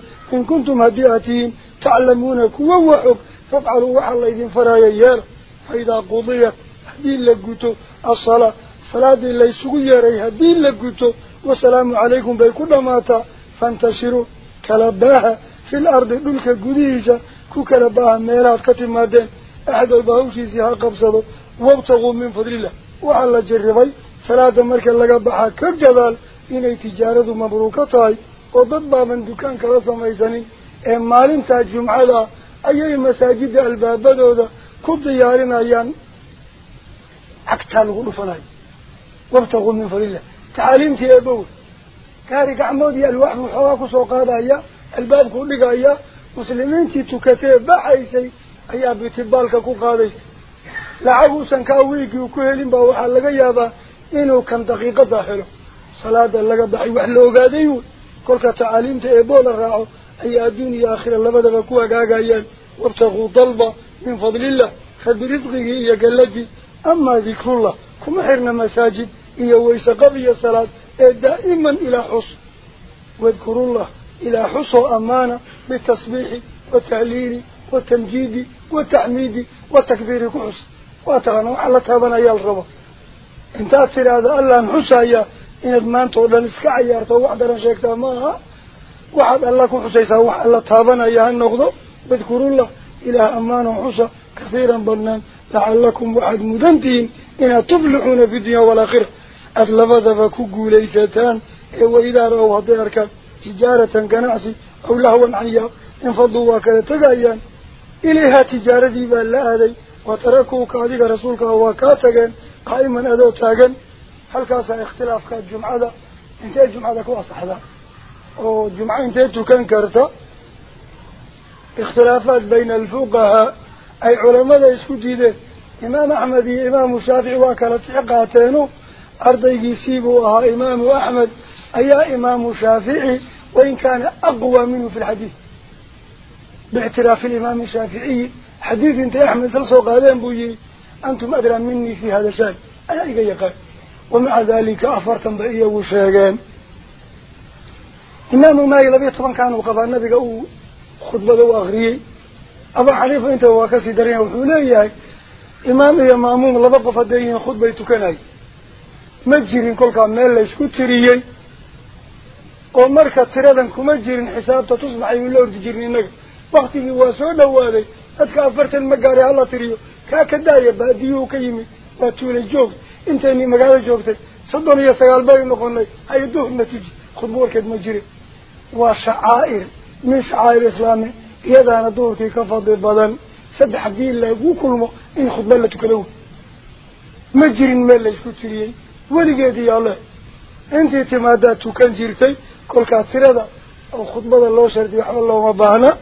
Tihiin taclamuuna kuwa waxog fafcaluu waxaa laydin faraya yeela fa idaa qudiyat هدين لقوتو. الصلاة صلاة اللي يري هدين لقوتو. والسلام عليكم بيكون ماتا فانتشروا. كلباها في الأرض دولك قديجة. كو كلباها ميلاد كتمادين. أحد البهوشي سيها قبصده وابتغوا من فضل الله. وعلى جربي. صلاة مركا لقبحا كجدال. إني تجارة وضبا من دكان albaabadooda ku diyaarinayaan cagtaa lagu dhufanayo wabtaquu min fadlillah tacaaliimtii eebow gaari gacmood iyo alwaax buu xoogaa kusoo qaadaya albaabkuu dhigaya muslimiintii tukatee baxaysay ayaa bitibaalka ku qaadaysa lacag uusan kaa wiigii ku helin baa waxaa laga yaabaa inuu kan daqiiqada helo salaada laga baxay wax la ogaaday wey tacaaliimta eeboo la raaco أي الدنيا آخر الله بدأ كوا جاجيان وابتغوا طلبة من فضل الله فبرزقه هي قلتي أما ذكر الله كم حرنا مساجد هي ويس قضية صلاة دائما إلى حص واذكروا الله إلى حص أمانة بالتصبيح والتعليل والتمجيد والتحميد والتكبير كحص واتغنوا على تابنا يا الرب انت أكثر هذا إن ما أنت ولا نسكع يارت واحد أنا شكت معها واحد الله كل شيء سوى الله ثابنا إياه النقض بذكر الله إلى أمان وحصة كثيرا بنان. لعلكم واحد مدنتين. إن تفلحون في الدنيا والآخرة. أتلف ذبك جوليساتان إيه وإذا رأوا ذلك تجارة كنعسي أو لهوا عيا انفضوا كذا تجايا إليها تجارة لا هذه وتركوا كذلك رسولك وكاتجا قائما أدو تاجا هل كاسا اختلاف كان جمعة انت جمعة كواسا حدا وجمعة انت كان كارتا اختلافات بين الفقهاء. أي علماء اسكو جيدة. إمام أحمد إمام شافع وكالت عقاتينو ارضي يسيبوها إمام أحمد. أي إمام شافع وإن كان أقوى منه في الحديث. باعتراف الإمام الشافعي. حديث انت أحمد. سلسو قادم بوجي. أنتم أدرى مني في هذا الشيء. أنا ايقا يقال inta waa kasii daranya wuxuu leeyahay imaam iyo maamuum laba qof hadday yihiin khudbay tukanay ma jirin kolkaa meel laysku tiriyey oo marka tiradan kuma jirin xisaabta tusbax ayuu la ordi jirin innaga waktigii waa soo dhawaaday dadka afartan ma gaaray hala tiriyo kaa ka daaya baadiyuhu ka yimid waa tuulay joog joogtay soddon iyo sagaal baynu noqonay hay duhur natiiji khudbo warkeed ma jirin وشعائر. من شعائر الإسلام يدانا دورتي كفضل بدن سبح دين لا يقول كل إن خطبة لا تكلون مجرين ما لا يشكتري ولقيدي الله. أنت تمادات كان جيرتي كل كاترة أو خطبة الله شرطي وحب الله وبانا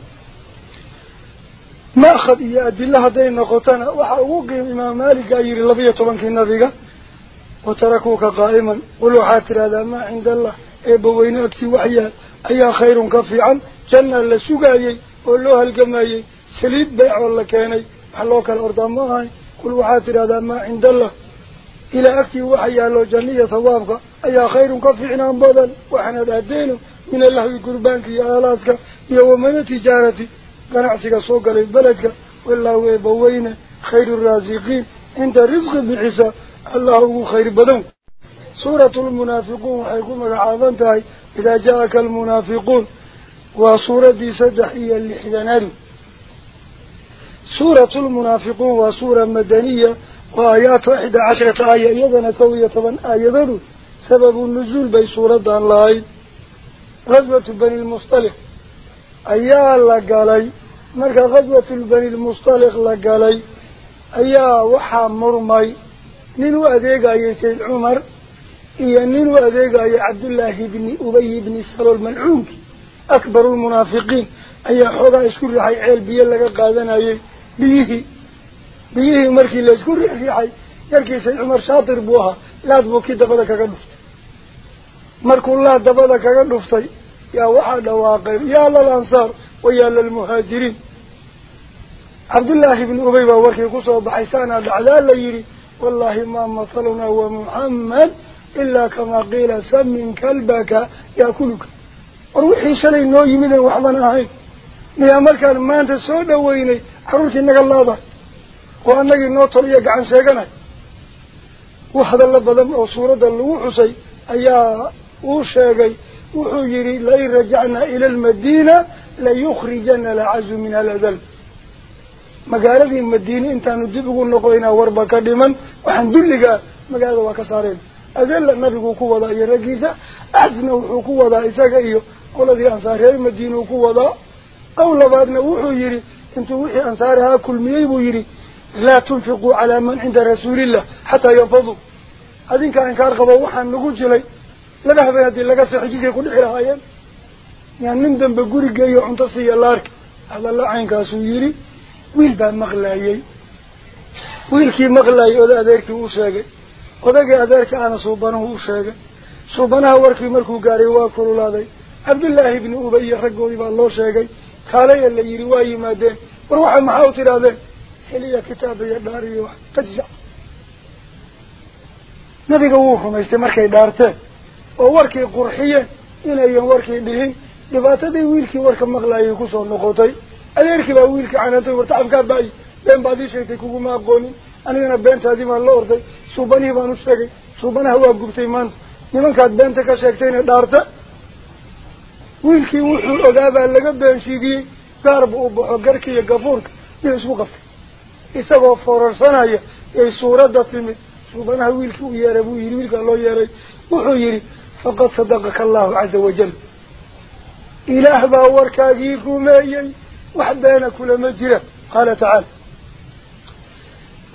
ما أخذ إيا أدلة هدين نقطنا وحاوقي إمام مالك أير لبية طبنك النبيك وتركوك قائما. ولو حاتر هذا ما عند الله. إبوين أكتي وحيا. أي خير كفيعا جنة لسوقايي ولوها القمايي سليب بيع ولا كاني حلوك الأرض ماهي كل وحاتر هذا ما عند الله. إلى أكتي وحيا لو جنية ثوابك. أي خير كفيعا بدل. وحنا دهدينه من الله قربانك يا ألاسك يوم من تجارتي. قنعسك سوق لبلدك والله إبوين خير الرازقين. انت رزق بعيسى. الله خير بدون سورة المنافقون حيكون العاظم إذا جاءك المنافقون. وسورة سدحية اللحدناري سورة المنافقون وسورة مدنية وآيات واحدة عشرة آية يدنا كوية طبعا آية سبب النزول بي سورة الله غزوة بني المصطلح أيها الله قالي. مركا غزوة بني المصطلح لقالي أيها وحا مرمي. ننو أديق آية سيد عمر iyo nin u adeegaya cabdullaahi bni ubay bni salool malcuunki akbaru lmunaafiqiin ayaa xoogaa isku riixay ceel biyo laga qaadanayay biyihii biyihii markii laysku riixriixay yarkii sayd cumar shaatir buu ahaa laad buu kii dabada kaga dhuftay markuu laad dabada kaga dhuftay yaa waxaa dhawaaqay yaa lal ansaar wa yaa lalmuhaajiriin cabdullaahi bni ubay baa warkii kusoo baxay saanaa dhacdaa la yidhi maa matalunaa wa muxamed إلا كما قيل سمن كلبك يأكلك. وروحي شلي نو يمين وحضنا هاي. ميا مركان ما أنت سودا ويني. حروتي إنك الله وأنك نو طريق عن شيئا وحد بدن أو سورة اللوحسي أيا وشاقي وحو يري رجعنا إلى المدينة ليخرجن العز من الأذل. Ugu noqoynaa warba ka dhiman waxaan dulligaa magaalada waa ka saareen adeella nabiguu ku wadaa iyo raggiisa axsna wuxuu ku wadaa isaga iyo qoladii ansaar reer madiinuu ku wadaa aw labaadna wuxuu yidhi intuu wixii ansaarahaa kulmiyey buu yidhi laa tunfiquu calaa man cinda rasuulillah xataa yanfaduu adinkaa inkaar qabo waxaan nagu jilay laba habeen haddii laga sexo jidkay ku dhici lahaayeen yaa nin dambe gurigeeyo cunto siiya laarka hadalla caynkaasuu yidhi wiil baa maqlaayey wiilkii maqlaayey oda adeerkii uu sheegay odagii adeerka ana suubanuhu u sheegay suubanaha warkii markuu gaaray waa kululaaday cabdullaahi ibni ubay iyo raggoodii baa loo sheegay kaalaya la yidhi waa yimaadeen war waxa maxaa u tidhaahdeen heliya kitaab iyo dhaar iyo wax fajzac nabiga wuu rumaystay markay dhaarteen oo warkii qurxiyeen inayan warkii dhihin dhibaatadii wiilkii warka maqlaayay kusoo noqotay baa wiilkii canaantay war tacabkaa baayi been baad ii sheegtay kuguma aqoonin anigana beentaadii baan la orday suubanihii baan u sheegay suubanaha waa gubtay maanta nimankaad beenta ka sheegtayna dhaarta wiilkii wuxuu ogaabaa laga beenshiidiyey gaarba u baxo garka iyo gafuurka iyo isku qabtay isagoo foorarsanaya yay suuradda timid suubanaha wiilkii u yeeray buu yidhi wiilkaa loo yeeray wuxuu yidhi faqad sadaqaka allahu caza wajal ilaah baa warkaagii rumeeyey وحبين كل مجرة قال تعالى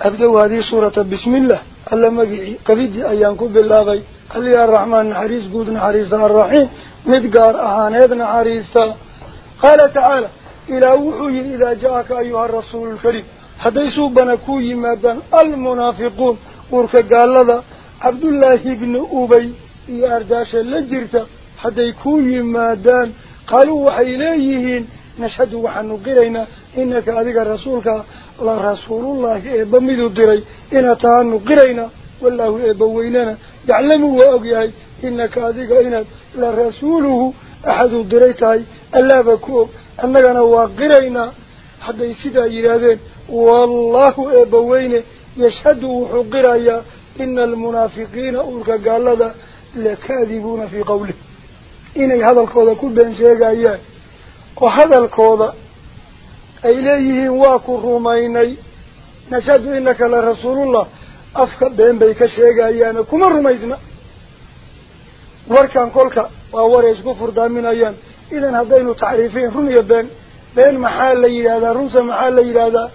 أبدو هذه سورة بسم الله. اللهم بالله أيانكو قال يا الرحمن حريص قود حريص الرحيم. مدقار أهان إذن حريص. قال تعالى إلى وحي إذا جاءك أيها الرسول الكريم. حديثوا كوي مادا المنافقون. ورك قال لذا عبد الله بن أبي يارداش اللجرت حديثوا يمادا قالوا وحي ليهين نشهد وحن قرينا إنك أذيك رسولك لا رسول الله بميد الدري. إن تعن قرينا والله إبوينانا يعلمه وأقياي إنك أذيك إن لا أحد الدريتاي. ألا بكوب. أنك نوا قرينا حتى يسيدا يرادين. والله أبوينا يشهد وحن إن المنافقين أولك قال لكاذبون في قوله. إن هذا القول كل بين شيئا إياه ku rumaynay nashhadu inaka la rasuulullah afka been bay ka sheegayaane kuma rumaysna warkan kolka waa waray isku furdaaminayaan idan haddaynu tacriifiin run iyo been been maxaa la yidhahdaa runsa maxaa la yidhahdaa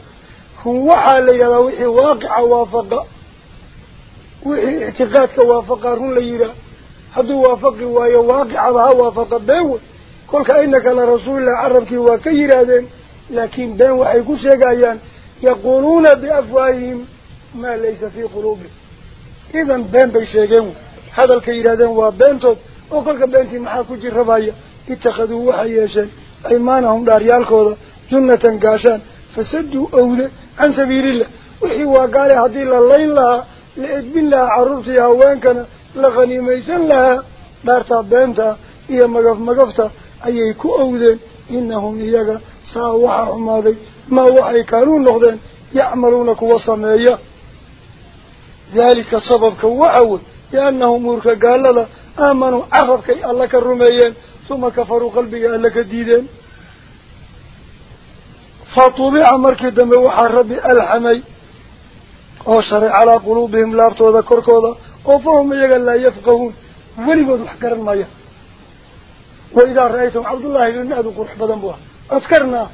run waxaa la yidhahdaa wixii waaqica waafaqa wixii ictiqaadka waafaqa run la yidhaah hadduu waafaqi waayo waaqicaba ha waafaqa been wey قل كأنك لرسول الله عربك وكيرا لكن بين وحي كسيقايا يقولون بأفواههم ما ليس في قلوبهم. إذن بين بيشيقين هذا الكيرا دين وبين طب وكل كبين في محاكوتي الربايا اتخذوا وحييشا أيمانهم داريال كوضا جنة قاشان. فسدوا أودا عن سبيل الله. وحيوا قال هذه الله إلا لإذب الله عربتها وانكنا لغني ميسا لها. دارتها بينتها إيا مقف مقفتها أي كؤودين إنهم إياك ساوحا عماضي ما وعي كانوا نغدين يعملون كوصمايا ذلك سبب كوعود لأنهم مرك قال لا آمنوا عفر كي الله كرميين ثم كفروا قلبي ألا كديدين فطوبي عمر دم وحرب الحمي أوسر على قلوبهم لابتو ذكر كوضا وفهم يقال لا يفقهون ولي بدو حكر المياه وإذا رأيتم عبد الله بن نادو قرح بضن بوها أذكرنا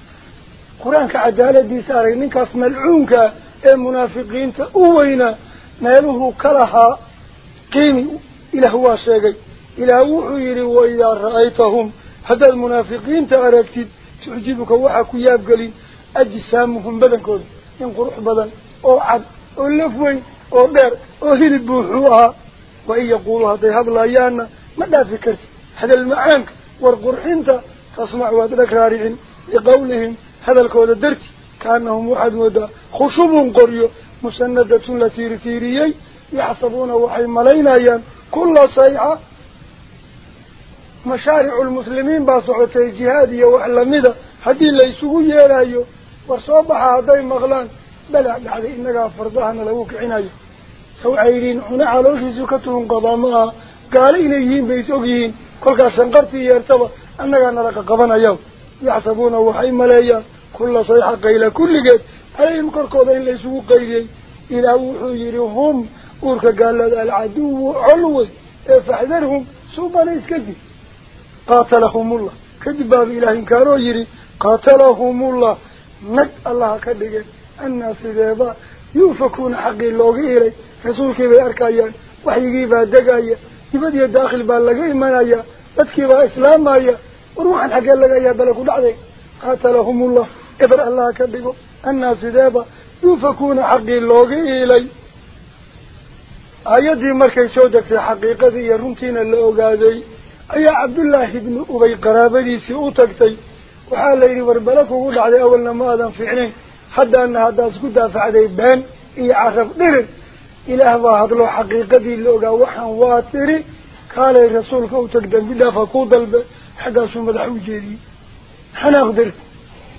قرآن كعدالة دي ساري منك اسم العونك المنافقين إيه تأوينا. ماله كلها. قيمي إلى هو الشيقي إلى وحير وإذا رأيتهم. هذا المنافقين تأركتد تعجبك وحاكو يابقلي أجسامهم بدن كود. ينقرح بدن. أو عد. أو لفوي أو بير أو هيربو وإن يقولوا دي هذا لا يانا. ماذا فكرت هذا المعانك. والقرحين تسمع وذلك رارعين لقولهم هذا الكود الدرك كأنهم واحد ودا خشب قريو مسندة لتير تيريي يحسبون وحي ملينا كل صيحة مشارع المسلمين بصعوبة جهادية وحل مدى هذه ليسوا يرايو وصبح هذا مغلان بلع بعد إنك فرضها نلوك عناي سوعيرين هنا على وجه زكتهم ما قال إليهم بيسوقين كل كاسن قرتي يرتبى أنك أنا لك قضانا يوم يحسبون وحي ملايا كل صيحة قيلة كل قيد عليهم كركوضين ليسوا قيلين إلى وحيرهم أورك قال العدو علوي فاحذرهم سوبا ليس كذي قاتلهم الله كذباب إله كانوا يري قاتلهم الله نك الله كذب الناس ذيبا يوفكون حقي اللوغي إلي رسولك بأركايان وحيقي بأدقايا يبدي الداخل باللغي إيمانايا بدكي بإسلامايا وروحا حقي اللغايا بلكو دعدي قاتلهم الله إبر الله كذب الناس ذيبا يوفكون حقي اللوغي إلي آياتي مركي سودك في حقيقة يرمتين اللوغادي أي عبد الله بن أبي قرابدي سيؤتكتي وحال ليلي وربلك وقول علي أولنا ما إله واحد له حقيقة اللوغا وحن واتري قال الرسول كوتكدن بدا فكود الب حقا سمدحو جيدي حنا أقدر.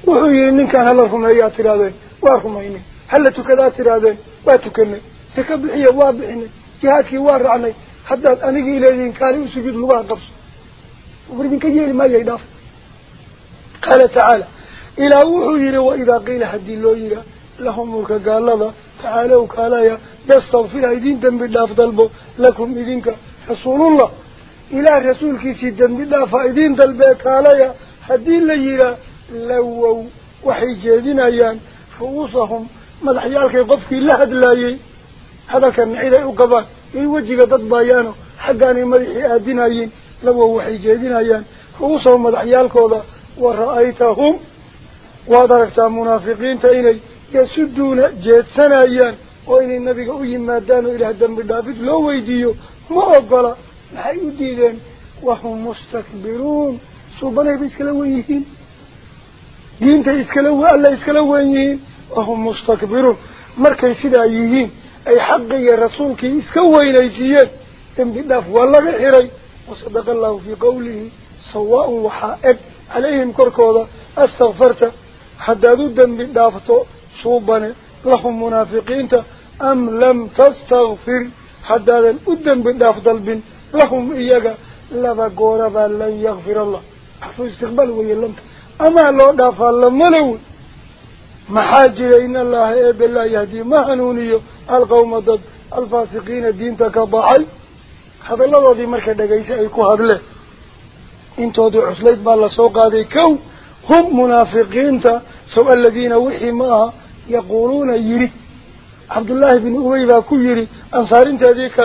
وحوي إن كان هلكم هيا ترادين وأركم هيني هل تكذا ترادين واتكني سكبحية وابحني جهاتك وارعني. حتى أنك إليين كان يسجد لغا قبص وبردين كيالي ما يداف قال تعالى إلى وحير وإذا قيل حدي الله ملك قال لذا تعالوا كالايا يستغفر أيدين دم بالله فضلبوا لكم إذنك رسول الله. إلى رسول كيسي دم بالله فأيدين دلبوا كالايا. حدي الله يرى لو وحي جادين أيان. فوصهم مدحيالك يقفك الله هدلايي هذا كان عيدا يقبان إي وجهك تطبايانو يسدون جيد سنايان. وإن النبي قوي مادانو إلى الدم بالدافد لو ويديو. ما أقل نحي ديدين وهم مستكبرون. صوبنا بيسكلويهين دين تيسكلو ألا يسكلويهين. وهم مستكبرون. مركي سدايهين أي حقي رسولك يسكوين أيسيين دم بالداف والله بحري وصدق الله في قوله سواء وحائد. عليهم كركوضة. صوبنا لهم منافقين أم لم تستغفر؟ حدادا الدنب دافت البن لهم إياك لذا قوربا لن يغفر الله. حفو استقبال ويلمت أما لو دافع لمنو محاجر إن الله إيب الله يهدي. مهنوني القوم ضد. الفاسقين الدين تكبعي. هذا الله ذي مركز دقيسة يكو هذا له. انتو دي عسليت بالله سوق هذه كو. هم منافقين سوى الذين وحي معها. يقولون يري. عبد الله بن أبي كو يري. أنصار انت ذيك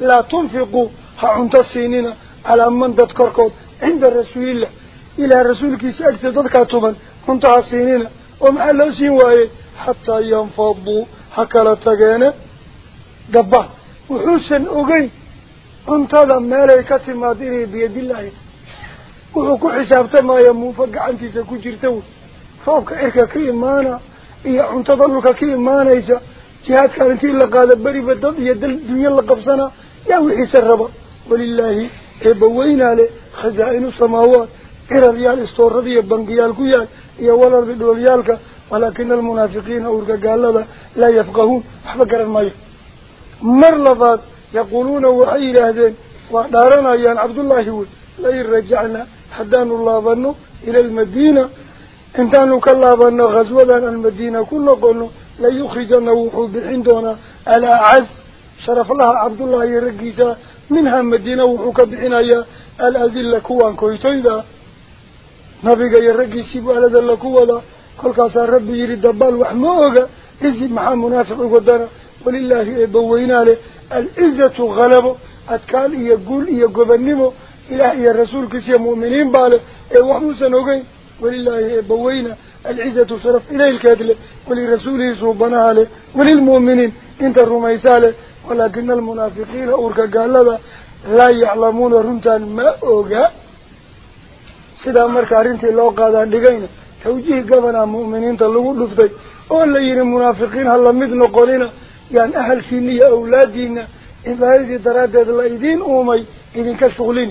لا تنفقوا. حعنت السينين على من تذكركم عند الرسول. الله إلى رسولك سأكت تذكرتما انتهى السينين. ومع اللوسين وايه حتى ينفضوا. حكلا تغينا قبا وحسن أغي. انتظى ملائكة ماديني بيد الله. wuxuu ku xisaabtamaya muufa gacantiisa ku jirta wey roobka cirka ka imaana إيه عن تضرك كي ما نيسا جهاد كانت إلا قادة بري بدد يدل دنيا لقبصنا يوي حسن ربا ولله إبوين علي خزائن السماوات. إرى ريال استور رضي بانقيال كيال إيه ولا ردو ريالك. ولكن المنافقين أورك قال لذا لا يفقهون. حفكر المي مر يقولون وحي لهذين. ودارنا يان عبد الله هو. لا يرجعنا حدان الله ظنه إلى المدينة. الله بنو إلى المدينة انتانو كالله غزوة المدينة كل قلنا لا يخرجنا وحو بحندونا على عز شرف الله عبد الله يرقيسا منها مدينة وحو كبحنايا الأذلة كوان كويتويدا. نبيك يرقيسي بألا ذل كوالا كل كاسا ربي يريد دبال وحموغا. إذي محا منافق قدنا ولله بوينا له. العزة غلبه. أتكال يقول نمو إلهي الرسول كسي مؤمنين باله. إيه وحموسا نوغين. ولله بوينا العزة شرف إليه الكادل ولرسوله صوبنا له وللمؤمنين. إنت الرميسالة ولكن المنافقين أورك قال لذا لا يعلمون رمتان ما أوغا. سيدا مركا رنتي لو قادان دقين توجيه قبنا مؤمنين تلقوا لفتي. أولا يري هلا مدن قولنا يعني أهل كينية أولادين إبهاذي درادة الله إذين أومي إذين كشغلين.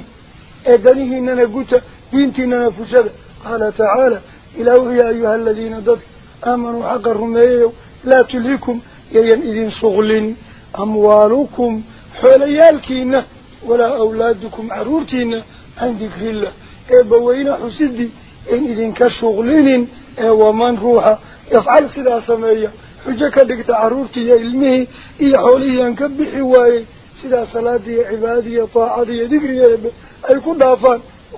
أدنيه إننا قلت دينتي إننا فسد قال تعالى إلهي يا أيها الذين ضد آمنوا حق الرميه لا تلهكم يين إذن صغل أموالكم حوليالكينا ولا أولادكم عرورتينا عن ذكر الله. إبوين حسدي إن إذن كشغلين ومن روح يفعل سلا سمية. حجك دقت عرورتي علمه إيا حوليه أنكبحي واي. سلا صلاتي عبادي طاعتي ذكري أي كل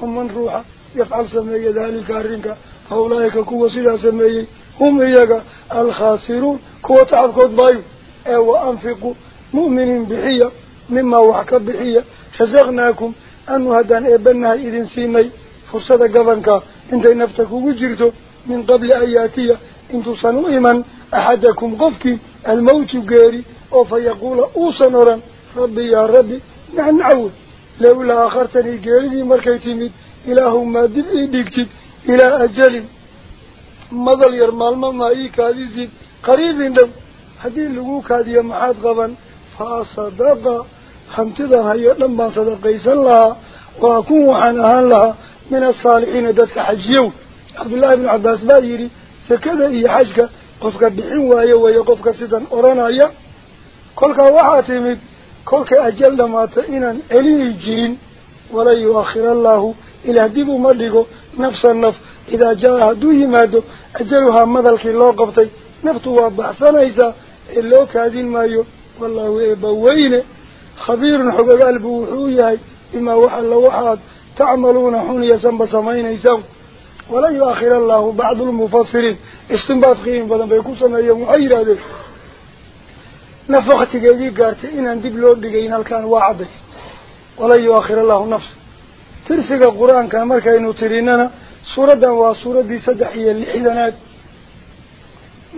ومن روح يفعل سمية ذلك أرنك أولئك كوا سلا سمية هم إياك الخاسرون. كوا تعبكوت بايو أو أنفقوا مؤمن بحية. مما وحك بحية. رزقناكم أنه هدان إبنها إذن سيمي. فرصة قبنك. إنت نفتك وجرته من قبل أياتية انتو سنوئما أحدكم قفك الموت قاري أو فيقول أوسى نورا. ربي يا ربي. نعود. لولا آخرتني قاري إلههم مدني دكتي إلى أجل مظل يرمال ما ما إيه كاذيزي قريب لهم هذه لغوك هذه معاد غبا فأصدق. خمتدها هي لما صدق صدقيس الله وأكون عنها لها. من الصالحين دتك حجيو. عبد الله بن عباس بايري سكذا إيه حجك. قفك بحين وايا قفك سيدا أرانايا كلك واحاتي كلك أجل ما تئنا إليه جين. ولا يؤخر الله. Uma dhigo nafsa naf idaa jaa hadduu yimaado ajaluhaa madalkii loo qabtay naftu waa baxsanaysaa ee loo kaadin maayo wallaahu eebbaweyne خبير قلبه وحوية بما وحل وحاد تعملون حونية سنب سمين يسام ولا يؤخر الله بعض المفسرين. استنباط خيم بدن بيكون سنة يوم غير هذا نفخت جدي قارت إن عندي بلود بجينا الكان وعده ولا يؤخر الله نفسه. ترسق القرآن كان مركا إنه تريننا سورة وسورة دي سدحية اللحدنات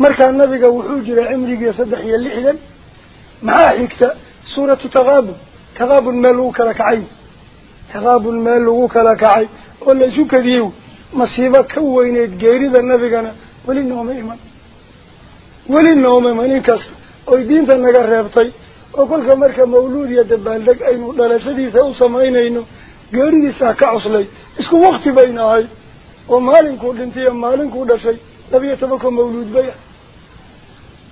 مركا النبي وحوج لعمري سدحية اللحدن مع حكتا سورة تغابن تغابن مالوك لك عين تغابن مالوك لك عين ولا شو كذيو مصيبة كوينيت جيريد النبينا ولي نوم إيمان ولي نوم إيمان إنكسر oy diinta naga reebtay. Oo kolka marka mawluud iyo dabaaldeg aynu dhalashadiisa u samaynayno ka cuslay isku wakti bayna ahay oo maalinkuu dhintay iyo maalinkuu dhashay labiyo tobanka mawluud bay ah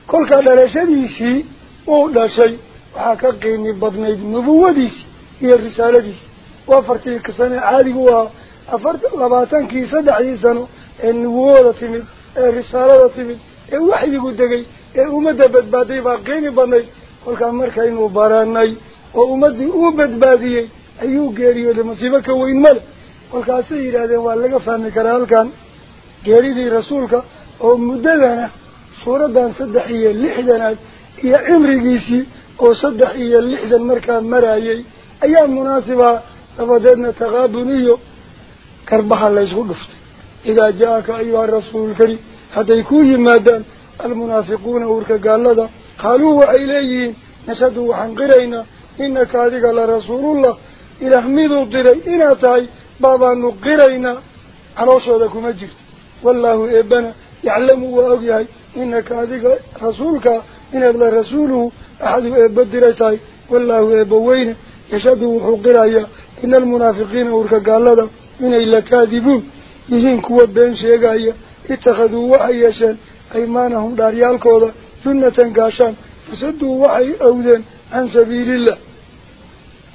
kolka dhalashadiisii uu dhashay waxaa ka qiimi badnayd nubuwadiisi iyo risaaladiisi waa afartii sane caadigu ahaa afar labaatankii saddexdii sano ee nubuwada timid ee risaalada timid ee waxyigu degay ee ummadda badbaaday baa qiimi badnayd kolkaa markaynu baranay oo ummaddii uu badbaadiyey أيو قيري وده مصيبك وإن مل والكاسي إرادين واللغة فهمي كرال كان قيري دي رسولك ومدبانة صورة دان صدحية اللحظان يا عمري قيسي وصدحية اللحظان مركان مرايي أيام مناسبة لفددنا تغابني كربحا الله يشغل قفت إذا جاءك أيها الرسول الكريم حتى يكون مادان المنافقون أورك قال لذا قالوا إليه نشدوا عن قرينا إنك هذه قال رسول الله miduu diray inaad tahay baabaanu qiraynaa calooshooda kuma jirto wallaahu eebana yaclamu waa ogyahay inaka adiga rasuulka inaad la rasuuluhu axadu eebba diray tahay wallaahu eebba weyne yashhadu wuxuu qirayaa ina almunaafiqiina uurka gaalada inay lakaadibuun yihiin kuwa been sheegaya ittakhaduu waxay yeesheen aymaanahum dhaaryaalkooda junnatan gaashaan fasaduu waxay awdeen can sabiilillah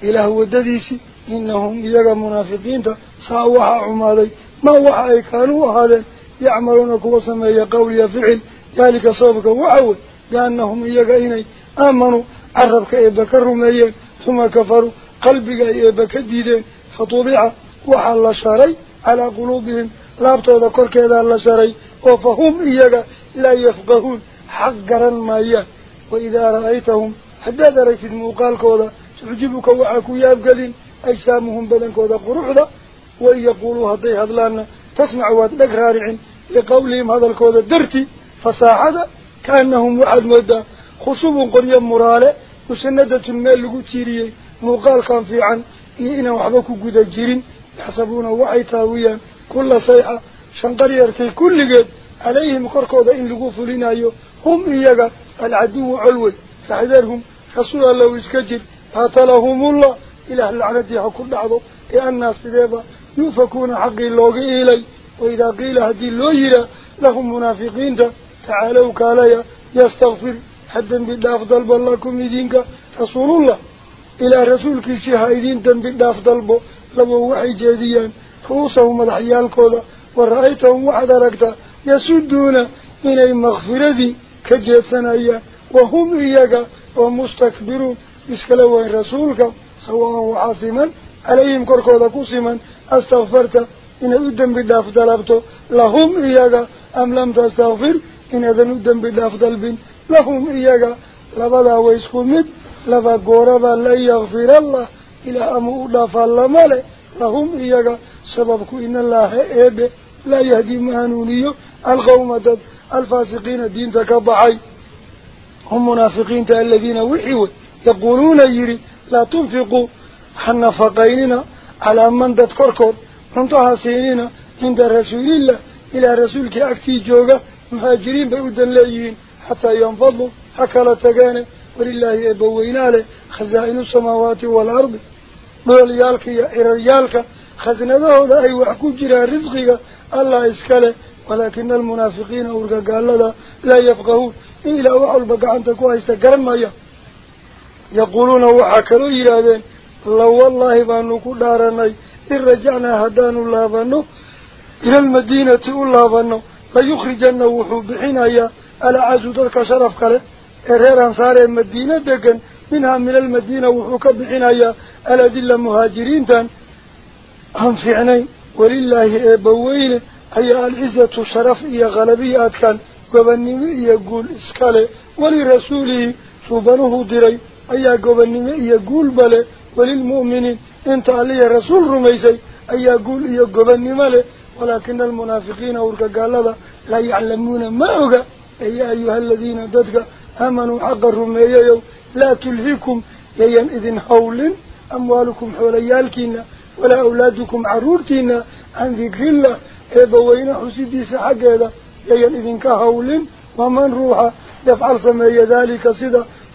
إله ودديسي إنهم يجا منافقين ساوها عمالي. ما وحى كانوا هذا يعملون كوصما يقول يفعل ذلك صوبك وعود لأنهم يجا إني آمنوا. عربك إبك الرميين ثم كفروا. قلبك إبك الديدين فطبع وحى الله شاري على قلوبهم. لابتو ذكر كذا الله شاري وفهم إيجا لا يفقهون. حقرا ما إياه وإذا رأيتهم. حداد رأيت المقال كذا tucjibuka waxaa ku yaabgelin ajsaamuhum badankooda quruxda wain yaquuluu hadday hadlaanna tasmac waad dheg raaricin liqawlihim hadalkooda darti fasaaxada kaanahum waxaad moodaa khushubun qoryo muraale musanadatun meel lagu tiiriyey muuqaalkan fiican iyo inaan waxba ku guda jirin yaxsabuuna waxay taawiyaan kulla sayxa shanqar yartay kulligeed calayhim korkooda in lagu fulinayo hum iyaga alcaduwu colwey faxdarhum rasuul ilaah lacnadii ha ku dhacdo ee annaa sideeba yuufakuuna xaqii looga iilay waidaa qiila haddii loo yihaa lahum munaafiqiinta tacaalow kaalaya yastakfir حتى بالأفضل بلكم إذنك رسول الله إلى رسولك سيها إذن بالأفضل بو لو وحي جاديا رؤوسهم الحيال كودا ورأيتهم وحد ركتا يسدون إلى مغفرة كجيتنا وهم إياك ومستكبرون إسكالوا رسولك سواء وعاصما عليهم كركودا كوسما أستغفرت إن أدن بالداف دلبتو لهم إياك أم لم تستغفر إن أدن أدن بالداف دلبين لهم إياك لبدا ويسكمت لبا قوربا لا يغفر الله إلى أمو داف الله مالي لهم إياك. سببك إن الله إيب لا يهدي مهنونيو القوم الفاسقين الدين تكبعي هم منافقين الذين وحيوا يقولون يري لا تنفقوا حنفقيننا على من دد كركور انتها سينينا عند رسول الله. إلى رسولك أكتي جوغا مهاجرين بأودا ليين. حتى ينفضوا حكالة تقاني ولله إبوينا له خزائن السماوات والأرض. موليالك يا إريالك. خزنده هذا أي وحكو جرى رزقك الله إسكاله. ولكن المنافقين أورقا قال لا لا يفقهون. إلا وحل بقى عن تكوها يقولون وحكروا إلى لو والله بأنكو دارني إن رجعنا هدان الله بأنه إلى المدينة الله بأنه ليخرجن وحو بحنايا على عزودك شرف كله إرهر أنصار المدينة دقن. منها من المدينة وحوك بحنايا على دل مهاجرين تان. هم فعني ولله أي سبنه دري أي يقول بله وللمؤمنين إنت علي رسول رميسي. أي يقول إيا قبنمي له ولكن المنافقين ورك قال لا يعلمون ما أغا أي أيها الذين ددك آمنوا حق الرميي لا تلهكم يين إذن حول أموالكم حوليالكين ولا أولادكم عرورتين عن ذكر الله إبوين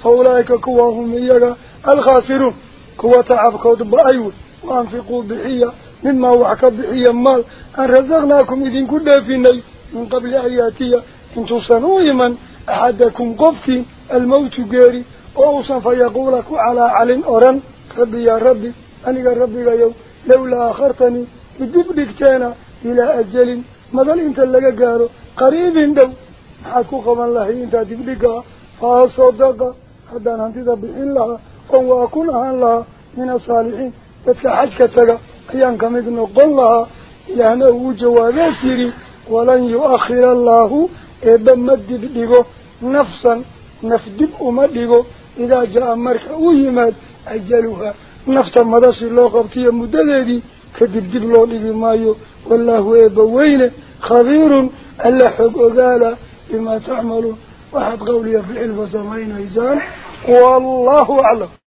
فأولئك كواهم إياك الخاسرون. كوا تعبكوا بأيوه وأنفقوا بحية. مما وحك بحية مال. أن رزقناكم إذن كنا فيني من قبل أن يأتي. إن تصنوا من أحدكم قفتي الموت جاري. أوصا فيقولك على علن أرن. ربي يا ربي. أنا ربي يوم. لولا أخرتني. بدبدكتانا إلى أجل. ماذا أنت اللي قالوا قريب الله حتى أنت تبحين لها وأكون عن لها من الصالحين. حجك أيان كمد نقول لها إلى أنه جواب سيري ولن يؤخر الله إبا مدد ديغو. نفسا نفدب أمدقو إذا جاء مركا ويماد أجلها. نفتا مدسي الله قبطية مدلدي. كدبدب الله لغي مايو. والله إبا وين خبير. ألا حق بما تعملون. قولي في العلم سمعين إيزان والله أعلم.